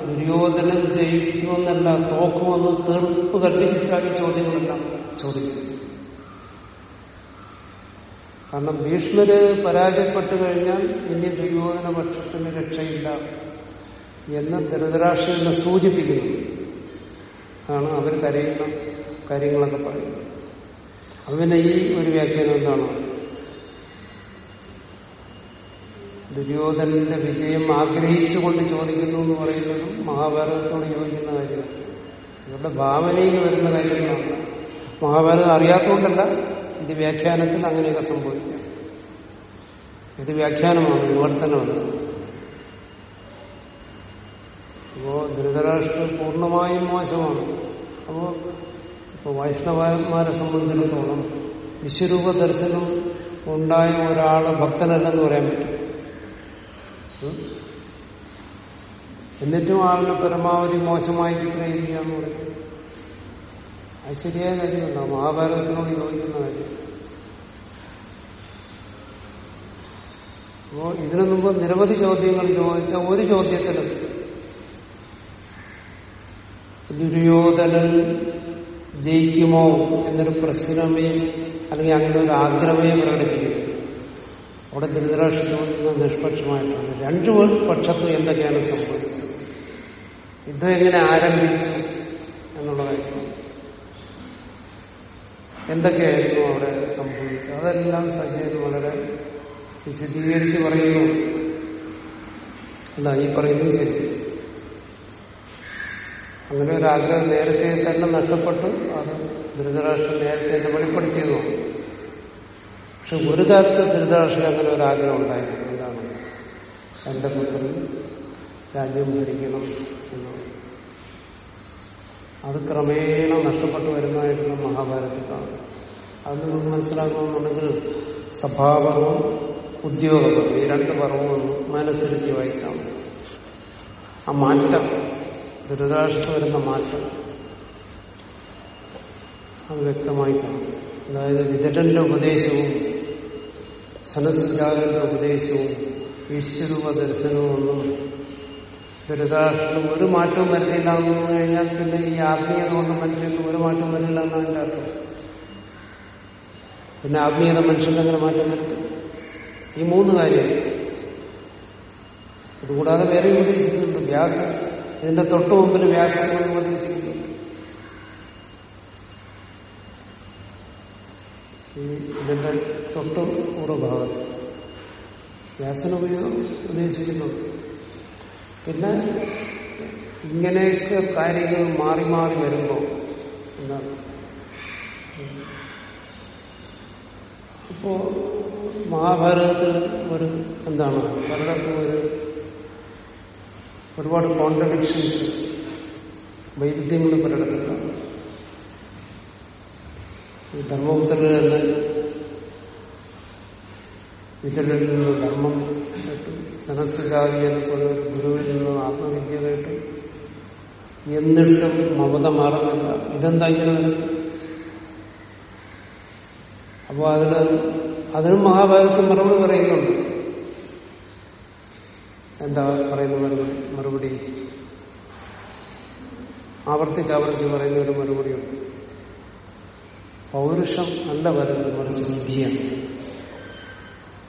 ദുര്യോധനൻ ജയിക്കുമെന്നല്ല തോക്കുമെന്ന് തീർപ്പ് കൽപ്പിച്ചിട്ടാണ് ചോദ്യങ്ങളെല്ലാം ചോദിക്കുന്നത്. കാരണം ഭീഷ്മര് പരാജയപ്പെട്ടു കഴിഞ്ഞാൽ ഇനി ദുര്യോധന പക്ഷത്തിന് രക്ഷയില്ല എന്ന് ധൃതരാഷ്ട്രനെ സൂചിപ്പിക്കുന്നു. ആണ് അവർ കരയുന്ന കാര്യങ്ങളൊക്കെ പറയുന്നു അത് പിന്നെ ഈ ഒരു വ്യാഖ്യാനം എന്താണ്? ദുര്യോധനന്റെ വിജയം ആഗ്രഹിച്ചുകൊണ്ട് ചോദിക്കുന്നു എന്ന് പറയുന്നതും മഹാഭാരതത്തോട് യോജിക്കുന്ന കാര്യമാണ്. ഇവരുടെ ഭാവനയിൽ വരുന്ന കാര്യങ്ങളാണ്. മഹാഭാരതം അറിയാത്തതുകൊണ്ടല്ല ഇത് വ്യാഖ്യാനത്തിൽ അങ്ങനെയൊക്കെ സംഭവിക്കാം ഇത് വ്യാഖ്യാനമാണ് വിവർത്തനമാണ്. അപ്പോ ധൃതരാഷ്ട്രം പൂർണമായും മോശമാണ്. അപ്പോ ഇപ്പൊ വൈഷ്ണവന്മാരെ സംബന്ധിച്ചിടത്തോളം വിശ്വരൂപ ദർശനം ഉണ്ടായ ഒരാൾ ഭക്തനല്ലെന്ന് പറയാൻ പറ്റും? എന്നിട്ടും ആളിനെ പരമാവധി മോശമായി എന്ന് പറയും. അത് ശരിയായ കാര്യമല്ല. മഹാഭാരതത്തിനോട് യോജിക്കുന്ന കാര്യം. അപ്പോ ഇതിനു മുമ്പ് നിരവധി ചോദ്യങ്ങൾ ചോദിച്ച ഒരു ചോദ്യത്തിലും ദുര്യോധനൻ ജയിക്കുമോ എന്നൊരു പ്രശ്നമേ അല്ലെങ്കിൽ അങ്ങനെ ഒരു ആഗ്രഹമേ പ്രകടിപ്പിക്കുന്നു. അവിടെ ധൃതരാഷ്ട്ര നിഷ്പക്ഷമായിട്ടാണ് രണ്ടു പക്ഷത്തും എന്തൊക്കെയാണ് സംഭവിച്ചത്? യുദ്ധം എങ്ങനെ ആരംഭിച്ചു എന്നുള്ളതായിരുന്നു എന്തൊക്കെയായിരുന്നു അവിടെ സംഭവിച്ചത്? അതെല്ലാം സജീവൻ വളരെ വിശദീകരിച്ച് പറയുന്നു. അല്ല ഈ പറയുന്നത് ശരി. അങ്ങനെ ഒരു ആഗ്രഹം നേരത്തെ തന്നെ നഷ്ടപ്പെട്ടു. അത് ധൃതരാഷ്ട്രം നേരത്തെ തന്നെ വെളിപ്പെടുത്തിയതുമാണ് പക്ഷെ ഒരു കാലത്ത് ധൃതരാഷ്ട്രം അങ്ങനെ ഒരു ആഗ്രഹം ഉണ്ടായിരുന്നു എന്താണ്? എന്റെ പുത്രൻ രാജ്യം ഭരിക്കണം എന്ന്. അത് ക്രമേണ നഷ്ടപ്പെട്ടു വരുന്നതായിട്ടുള്ള മഹാഭാരതത്തിൽ കാണും അത് നമുക്ക് മനസ്സിലാക്കണമെന്നുണ്ടെങ്കിൽ സ്വഭാവവും ഉദ്യോഗപർവം ഈ രണ്ട് പർവവും ഒന്ന് മനസ്സിരുത്തി വായിച്ചാൽ ആ മാറ്റം ധൃതരാഷ്ട്രം വരുന്ന മാറ്റം. അത് വ്യക്തമായി കാണും അതായത് വിതരന്റെ ഉപദേശവും സനസ്ജാതന്റെ ഉപദേശവും ഈശ്വരൂപ ദർശനവും ഒന്നും ധൃതരാഷ്ട്രം ഒരു മാറ്റവും വരുന്നില്ല എന്ന് പറഞ്ഞു കഴിഞ്ഞാൽ പിന്നെ ഈ ആത്മീയത കൊണ്ട് മനുഷ്യർക്ക് ഒരു മാറ്റവും വരില്ല എന്നാണ് എന്റെ അർത്ഥം. പിന്നെ ആത്മീയത മനുഷ്യന്റെ അങ്ങനെ മാറ്റം വരുത്തും. ഈ മൂന്ന് കാര്യം അതുകൂടാതെ വേറെ ഉപദേശിക്കുന്നുണ്ട്. വ്യാസം ഇതിന്റെ തൊട്ടു മുമ്പിൽ വ്യാസങ്ങൾ ഉപദേശിക്കുന്നു ഇതിന്റെ തൊട്ട് ഭാഗത്ത് വ്യാസന ഉപദേശിക്കുന്നു പിന്നെ ഇങ്ങനെയൊക്കെ കാര്യങ്ങൾ മാറി മാറി വരുമ്പോൾ എന്താണ് ഇപ്പോ മഹാഭാരതത്തിൽ ഒരു എന്താണ്? ഭരണത്തിൽ ഒരു ഒരുപാട് കോൺട്രഡിക്ഷൻസ് വൈരുദ്ധ്യങ്ങൾ പലയിടത്തുണ്ട്. ഈ ധർമ്മപുത്രന് തന്നെ നിന്ന് ധർമ്മം കേട്ടു പോലെ ഒരു ഗുരുവിൽ നിന്ന് ആത്മവിദ്യ കേട്ടു എന്നിട്ടും മമത മാറുന്നില്ല. ഇതെന്താ ഇങ്ങനെ അപ്പോ അതിന് അതിനും മഹാഭാരതത്തിൽ മറുപടി പറയുന്നുണ്ട്. എന്താ പറയുന്ന മറുപടി? ആവർത്തിച്ച് ആവർത്തിച്ച് പറയുന്ന ഒരു മറുപടിയുണ്ട്. പൗരുഷം അല്ല വരുന്നത് മറിച്ച് വിധിയാണ്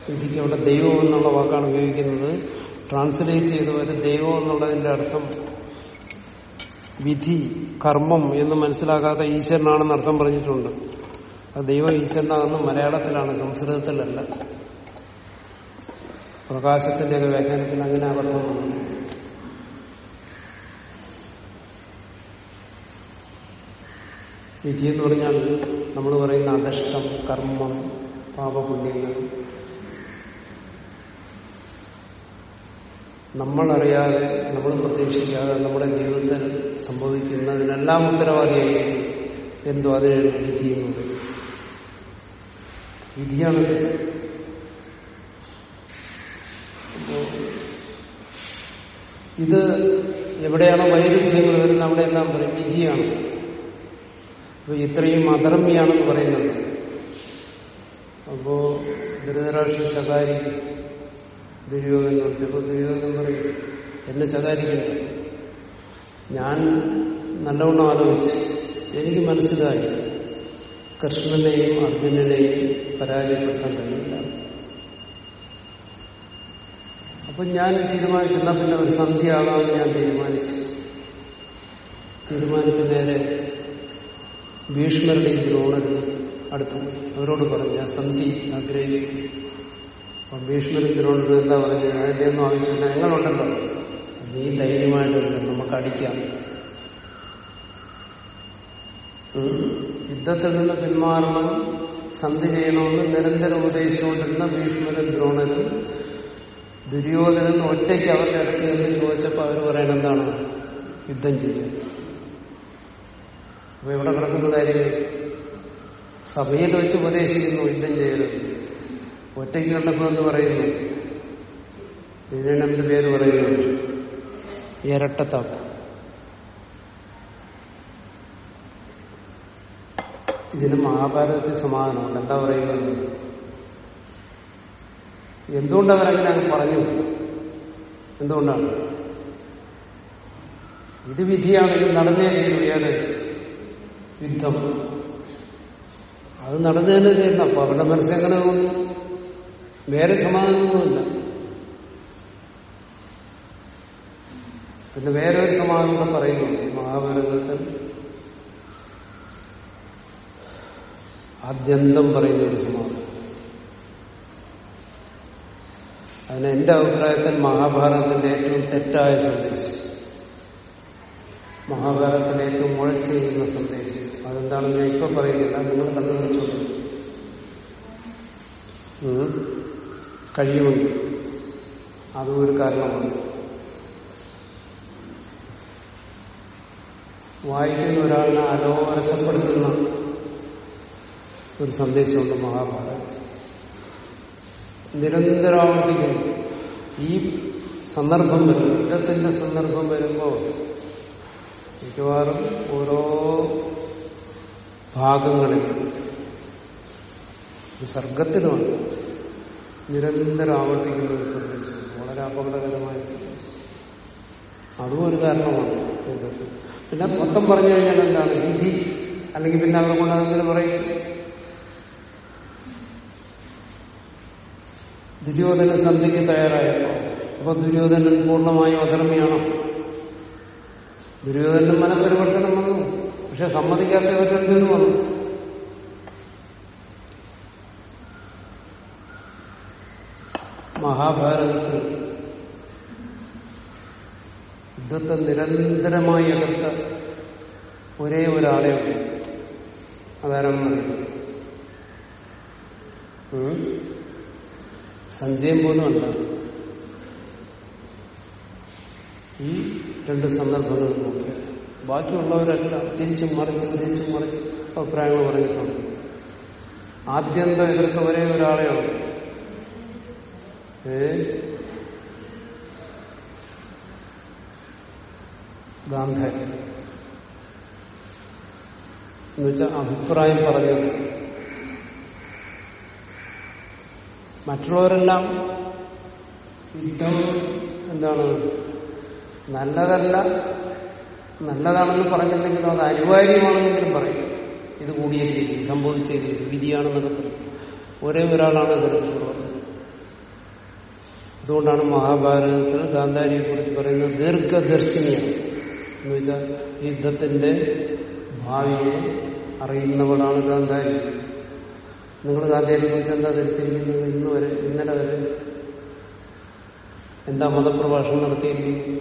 വിധിക്ക് അവിടെ ദൈവം എന്നുള്ള വാക്കാണ് ഉപയോഗിക്കുന്നത്. ട്രാൻസ്ലേറ്റ് ചെയ്ത് വരെ ദൈവം എന്നുള്ളതിന്റെ അർത്ഥം വിധി കർമ്മം എന്ന് മനസ്സിലാക്കാത്ത ഈശ്വരനാണെന്ന് അർത്ഥം പറഞ്ഞിട്ടുണ്ട്. ദൈവം ഈശ്വരനാകുന്ന മലയാളത്തിലാണ് സംസ്കൃതത്തിലല്ല. പ്രകാശത്തിന്റെയൊക്കെ വ്യാഖ്യാനത്തിൽ അങ്ങനെ അബദ്ധം വന്നു വിധി എന്ന് പറഞ്ഞാൽ നമ്മൾ പറയുന്ന അദഷ്ടം കർമ്മം പാപപുണ്യങ്ങൾ. നമ്മളറിയാതെ നമ്മൾ പ്രതീക്ഷിക്കാതെ നമ്മുടെ ജീവിതത്തിൽ സംഭവിക്കുന്നതിനെല്ലാം ഉത്തരവാദിയായി എന്തോ അതിനാണ് വിധി എന്ന് വിധിയാണ് ഇത് എവിടെയാണോ വൈരുദ്ധ്യങ്ങൾ വരുന്നത് അവിടെ എല്ലാം പറയും വിധിയാണ്. അപ്പൊ ഇത്രയും അധർമ്മിയാണെന്ന് പറയുന്നത് അപ്പോ ധൃതരാഷ്ട്ര ശകാരി ദുര്യോധനം വിളിച്ചപ്പോ ദുര്യോധനം പറയും എന്നെ ശകാരിക്കണ്ട. ഞാൻ നല്ലവണ്ണം ആലോചിച്ചു. എനിക്ക് മനസ്സിലായി. കൃഷ്ണനെയും അർജുനനെയും പരാജയപ്പെടുത്താൻ കഴിയില്ല. അപ്പൊ ഞാൻ തീരുമാനിച്ചെന്നാ പിന്നെ ഒരു സന്ധ്യയാകാമെന്ന് ഞാൻ തീരുമാനിച്ചു. തീരുമാനിച്ച നേരെ ഭീഷ്മരുടെ ദ്രോണന് അടുത്ത് പോയി. അവരോട് പറഞ്ഞു ആ സന്ധി അപ്പൊ ഭീഷ്മരും ദ്രോണനും എന്താ പറഞ്ഞു അതിന്റെയൊന്നും ആവശ്യമില്ല ഞങ്ങളുണ്ടല്ലോ. നീ ധൈര്യമായിട്ടുണ്ട് നമുക്ക് അടിക്കാം. യുദ്ധത്തിൽ നിന്ന് പിന്മാറണം സന്ധി ചെയ്യണമെന്ന് നിരന്തരം ഉപദേശിച്ചുകൊണ്ടിരുന്ന ഭീഷ്മരും ദ്രോണരും ദുര്യോധനൻ ഒറ്റയ്ക്ക് അവരുടെ അടുത്ത് എന്ന് ചോദിച്ചപ്പോൾ അവർ പറയണ എന്താണ്? യുദ്ധം ചെയ്യുക. അപ്പൊ ഇവിടെ കിടക്കുന്ന കാര്യം സഭയിൽ വെച്ച് ഉപദേശിക്കുന്നു യുദ്ധം ചെയ്യരുത് ഒറ്റയ്ക്ക് കണ്ടപ്പോൾ എന്ന് പറയുന്നു? ഇതിനെ എന്ത് പേര് പറയുന്നു? ഇരട്ടത്താപ്പ്. ഇതിന് മഹാഭാരതത്തിൽ സമാധാനമുണ്ട്. എന്താ പറയുന്നത് എന്തുകൊണ്ട് അവരങ്ങനെ അങ്ങ് പറഞ്ഞു? എന്തുകൊണ്ടാണ്? ഇത് വിധിയാണ് ഇത് നടന്നേ ഏത് യുദ്ധം. അത് നടന്നതിന് തീരണം അപ്പൊ അവരുടെ മനസ്സെങ്ങനെ തോന്നുന്നു വേറെ സമാധാനമൊന്നുമില്ല പിന്നെ വേറെ ഒരു സമാധാനം പറയുന്നു. മഹാഭാരതത്തിൽ ആദ്യന്തം പറയുന്ന ഒരു സമാധാനം അതിന് എന്റെ അഭിപ്രായത്തിൽ മഹാഭാരതത്തിന്റെ ഏറ്റവും തെറ്റായ സന്ദേശം. മഹാഭാരതത്തിലെ ഏറ്റവും മുഴച്ചു ചെയ്യുന്ന സന്ദേശം. അതെന്താണെന്ന് ഞാൻ ഇപ്പൊ പറയുന്നില്ല നിങ്ങൾ കണ്ടുപിടിച്ചോളൂ. ഉം. കഴിയുമെങ്കിൽ അതും ഒരു കാരണമാണ്. വായിക്കുന്ന ഒരാളിനെ അലോരസപ്പെടുത്തുന്ന ഒരു സന്ദേശമുണ്ട് മഹാഭാരതത്തിൽ. നിരന്തരം ആവർത്തിക്കുന്നു ഈ സന്ദർഭം വരും യുദ്ധത്തിന്റെ സന്ദർഭം വരുമ്പോൾ മിക്കവാറും ഓരോ ഭാഗങ്ങളിൽ സർഗത്തിലുമാണ് നിരന്തരം ആവർത്തിക്കുന്ന ഒരു സന്ദേശം വളരെ അപകടകരമായ സന്ദേശം അതും ഒരു കാരണമാണ് യുദ്ധത്തിൽ. പിന്നെ മൊത്തം പറഞ്ഞു കഴിഞ്ഞാൽ എന്താണ്? വിധി. അല്ലെങ്കിൽ പിന്നെ അവരെ കൊണ്ട് അതെങ്കിലും പറയും? ദുര്യോധനൻ സന്ധിക്ക് തയ്യാറായപ്പോ അപ്പൊ ദുര്യോധനൻ പൂർണമായും അധർമ്മിയാണോ ദുര്യോധനൻ മനപരിവർത്തനം വന്നു. പക്ഷെ സമ്മതിക്കാത്തവർ രണ്ടുപേരും വന്നു. മഹാഭാരതത്തിൽ യുദ്ധത്തെ നിരന്തരമായി എതിർത്ത ഒരേ ഒരാളെ അതാരം സഞ്ജയം പോലും അല്ല ഈ രണ്ട് സന്ദർഭങ്ങൾ നോക്കിയാൽ ബാക്കിയുള്ളവരെല്ലാം തിരിച്ചും മറിച്ചും തിരിച്ചും മറിച്ചും അഭിപ്രായങ്ങൾ പറഞ്ഞിട്ടുണ്ട്. ആദ്യന്ത എതിർത്ത ഒരേ ഒരാളെയാണ്. ഏ? ഗാന്ധാരി. എന്നുവെച്ചാൽ അഭിപ്രായം പറഞ്ഞത് മറ്റുള്ളവരെല്ലാം യുദ്ധം എന്താണ്? നല്ലതല്ല നല്ലതാണെന്ന് പറഞ്ഞില്ലെങ്കിലും അത് അനിവാര്യമാണെന്നെങ്കിലും പറയും. ഇത് കൂടിയ രീതി സംഭവിച്ച രീതി വിധിയാണെന്നൊക്കെ പറയും. ഒരേ ഒരാളാണ് എതിർത്തിട്ടുള്ളത് അതുകൊണ്ടാണ് മഹാഭാരതത്തിൽ ഗാന്ധാരിയെ കുറിച്ച് പറയുന്നത് ദീർഘദർശിനിയാണ്. എന്ന് വെച്ചാൽ യുദ്ധത്തിന്റെ ഭാവിയെ അറിയുന്നവളാണ് ഗാന്ധാരി. നിങ്ങൾ ഗാന്ധിയെ കുറിച്ച് എന്താ ധരിച്ചിരിക്കുന്നത് ഇന്ന് വരെ ഇന്നലെ വരെ? എന്താ മതപ്രഭാഷണം നടത്തിയിരിക്കുന്നു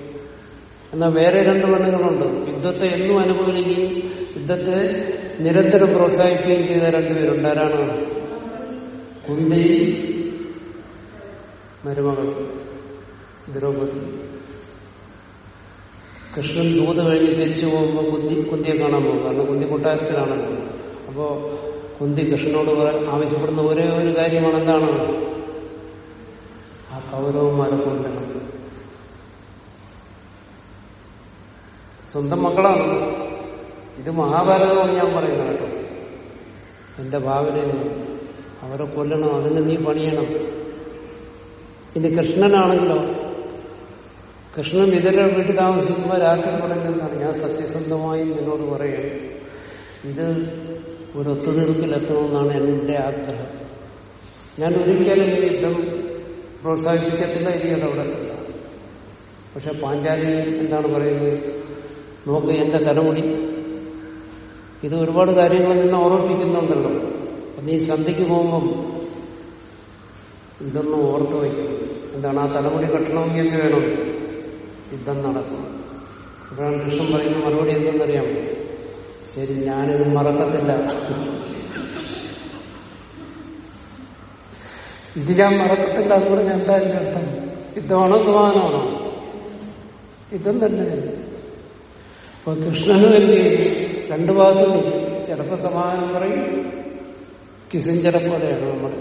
എന്നാൽ വേറെ രണ്ട് പെണ്ണുങ്ങളുണ്ട് യുദ്ധത്തെ എന്നും അനുകൂലിക്കുകയും യുദ്ധത്തെ നിരന്തരം പ്രോത്സാഹിപ്പിക്കുകയും ചെയ്ത രണ്ടുപേരുണ്ട് ആരാണ്? കുന്തി മരുമകൾ ദ്രൗപദി. കൃഷ്ണൻ ദൂത് കഴിഞ്ഞ് തിരിച്ചു പോകുമ്പോൾ കുന്തി കുന്തിയെ കാണാൻ പോകും. കാരണം കുന്തി കൊട്ടാരത്തിലാണല്ലോ. അപ്പോ കുന്തി കൃഷ്ണനോട് ആവശ്യപ്പെടുന്ന ഒരേ ഒരു കാര്യമാണ് എന്താണ്? ആ കൗരവന്മാരെ കൊല്ലണം സ്വന്തം മക്കളാണ്. ഇത് മഹാഭാരതമാണ് ഞാൻ പറയുന്നത് കേട്ടോ. എന്റെ ഭാവനയാണ് അവരെ കൊല്ലണം അതിന് നീ പണിയണം. ഇനി കൃഷ്ണനാണെങ്കിലോ? കൃഷ്ണൻ ഇതര വീട്ടിൽ താമസിക്കുമ്പോൾ രാത്രി തുടങ്ങുന്നതാണ് ഞാൻ സത്യസന്ധമായി നിന്നോട് പറയുകയാണ് ഇത് ഒരു ഒത്തുതീർപ്പിലെത്തണമെന്നാണ് എന്റെ ആഗ്രഹം. ഞാൻ ഒരിക്കലും ഈ യുദ്ധം പ്രോത്സാഹിപ്പിക്കത്തില്ല ഇനി ഇടപെടത്തില്ല പക്ഷെ പാഞ്ചാലി എന്താണ് പറയുന്നത്? നോക്ക് എന്റെ തലമുടി. ഇത് ഒരുപാട് കാര്യങ്ങൾ നിന്നെ ഓർമ്മിപ്പിക്കുന്നുണ്ടല്ലോ. നീ സന്ധിക്ക് പോകുമ്പം ഇതൊന്നും ഓർത്തു വയ്ക്കും എന്താണ് ആ തലമുടി കെട്ടണമെങ്കിൽ എന്ത് വേണം? യുദ്ധം നടക്കണം. അപ്പോഴാണ് കൃഷ്ണൻ പറയുന്ന മറുപടി എന്തെന്നറിയാം ശരി ഞാനിത് മറക്കത്തില്ല. ഇത് ഞാൻ മറക്കത്തില്ല എന്ന് പറഞ്ഞാൽ എന്താ എന്റെ അർത്ഥം? യുദ്ധമാണോ സമാധാനമാണോ യുദ്ധം തന്നെ. അപ്പൊ കൃഷ്ണനും എന്ത് രണ്ടു ഭാഗത്തും. ചിലപ്പോ സമാധാനം പറയും. കിസിഞ്ചറെ പോലെയാണ് നമ്മൾ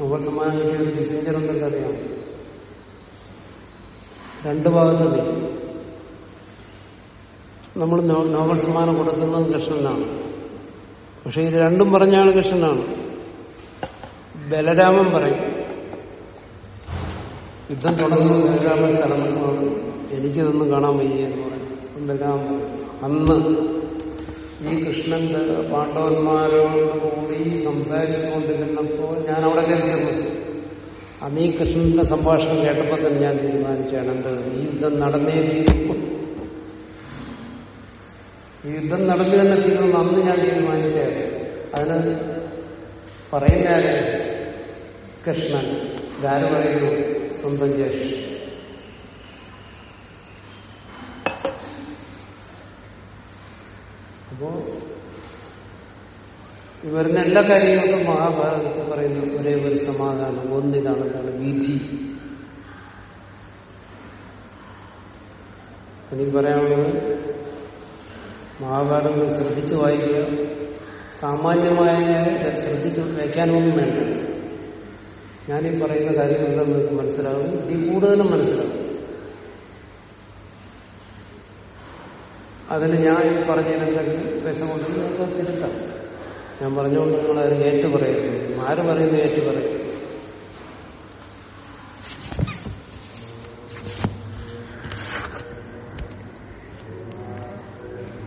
നമ്മൾ തന്നെ കിസിഞ്ചർ എന്നൊക്കെ അറിയാം. രണ്ടു ഭാഗത്ത് നമ്മൾ നോബൽ സമ്മാനം കൊടുക്കുന്നത് കൃഷ്ണനാണ്. പക്ഷെ ഇത് രണ്ടും പറഞ്ഞാണ് കൃഷ്ണനാണ്. ബലരാമൻ പറയും യുദ്ധം തുടങ്ങുന്ന ബലരാമൻ സ്ഥലമാണ് എനിക്കിതൊന്നും കാണാൻ വയ്യ എന്ന് പറയും. ബലരാമൻ അന്ന് ഈ കൃഷ്ണന്റെ പാണ്ഡവന്മാരോട് കൂടി സംസാരിച്ചുകൊണ്ടിരുന്നപ്പോ ഞാൻ അവിടെ കയറിച്ചെന്നു അന്ന് ഈ കൃഷ്ണന്റെ സംഭാഷണം കേട്ടപ്പോൾ തന്നെ ഞാൻ തീരുമാനിച്ചാണ് എന്ത് ഈ യുദ്ധം നടന്നേ തീരും. ഈ യുദ്ധം നടന്നു തന്നെ തീരുമെന്ന് അന്ന് ഞാൻ തീരുമാനിച്ചാണ് അതിന് പറയുന്നയാൾ കൃഷ്ണൻ ഇതാര് പറയുന്നു സ്വന്തം ജ്യേഷ്ഠൻ. അപ്പോ ഈ എല്ലാ കാര്യങ്ങൾക്കും മഹാഭാരതത്തിൽ പറയുന്ന ഒരേ ഒരു സമാധാനം. ഒന്നിതാണ് എന്താണ്? വിധി. എനിക്ക് പറയാനുള്ളത് മഹാഭാരതം ശ്രദ്ധിച്ചു വായിക്കുക. സാമാന്യമായ ശ്രദ്ധിച്ച് വയ്ക്കാനൊന്നും വേണ്ട. ഞാനീ പറയുന്ന കാര്യങ്ങളെല്ലാം നിങ്ങൾക്ക് മനസ്സിലാകും ഇതിൽ കൂടുതലും മനസ്സിലാകും അതിന് ഞാൻ ഈ പറഞ്ഞതിനെന്തെങ്കിലും വിഷമുണ്ടെങ്കിൽ നിങ്ങൾക്ക് തിരുത്താം ഞാൻ പറഞ്ഞുകൊണ്ട് നിങ്ങൾ അതിന് ഏറ്റു പറയരുത്. ആര് പറയുന്നത് ഏറ്റു പറയരുത്?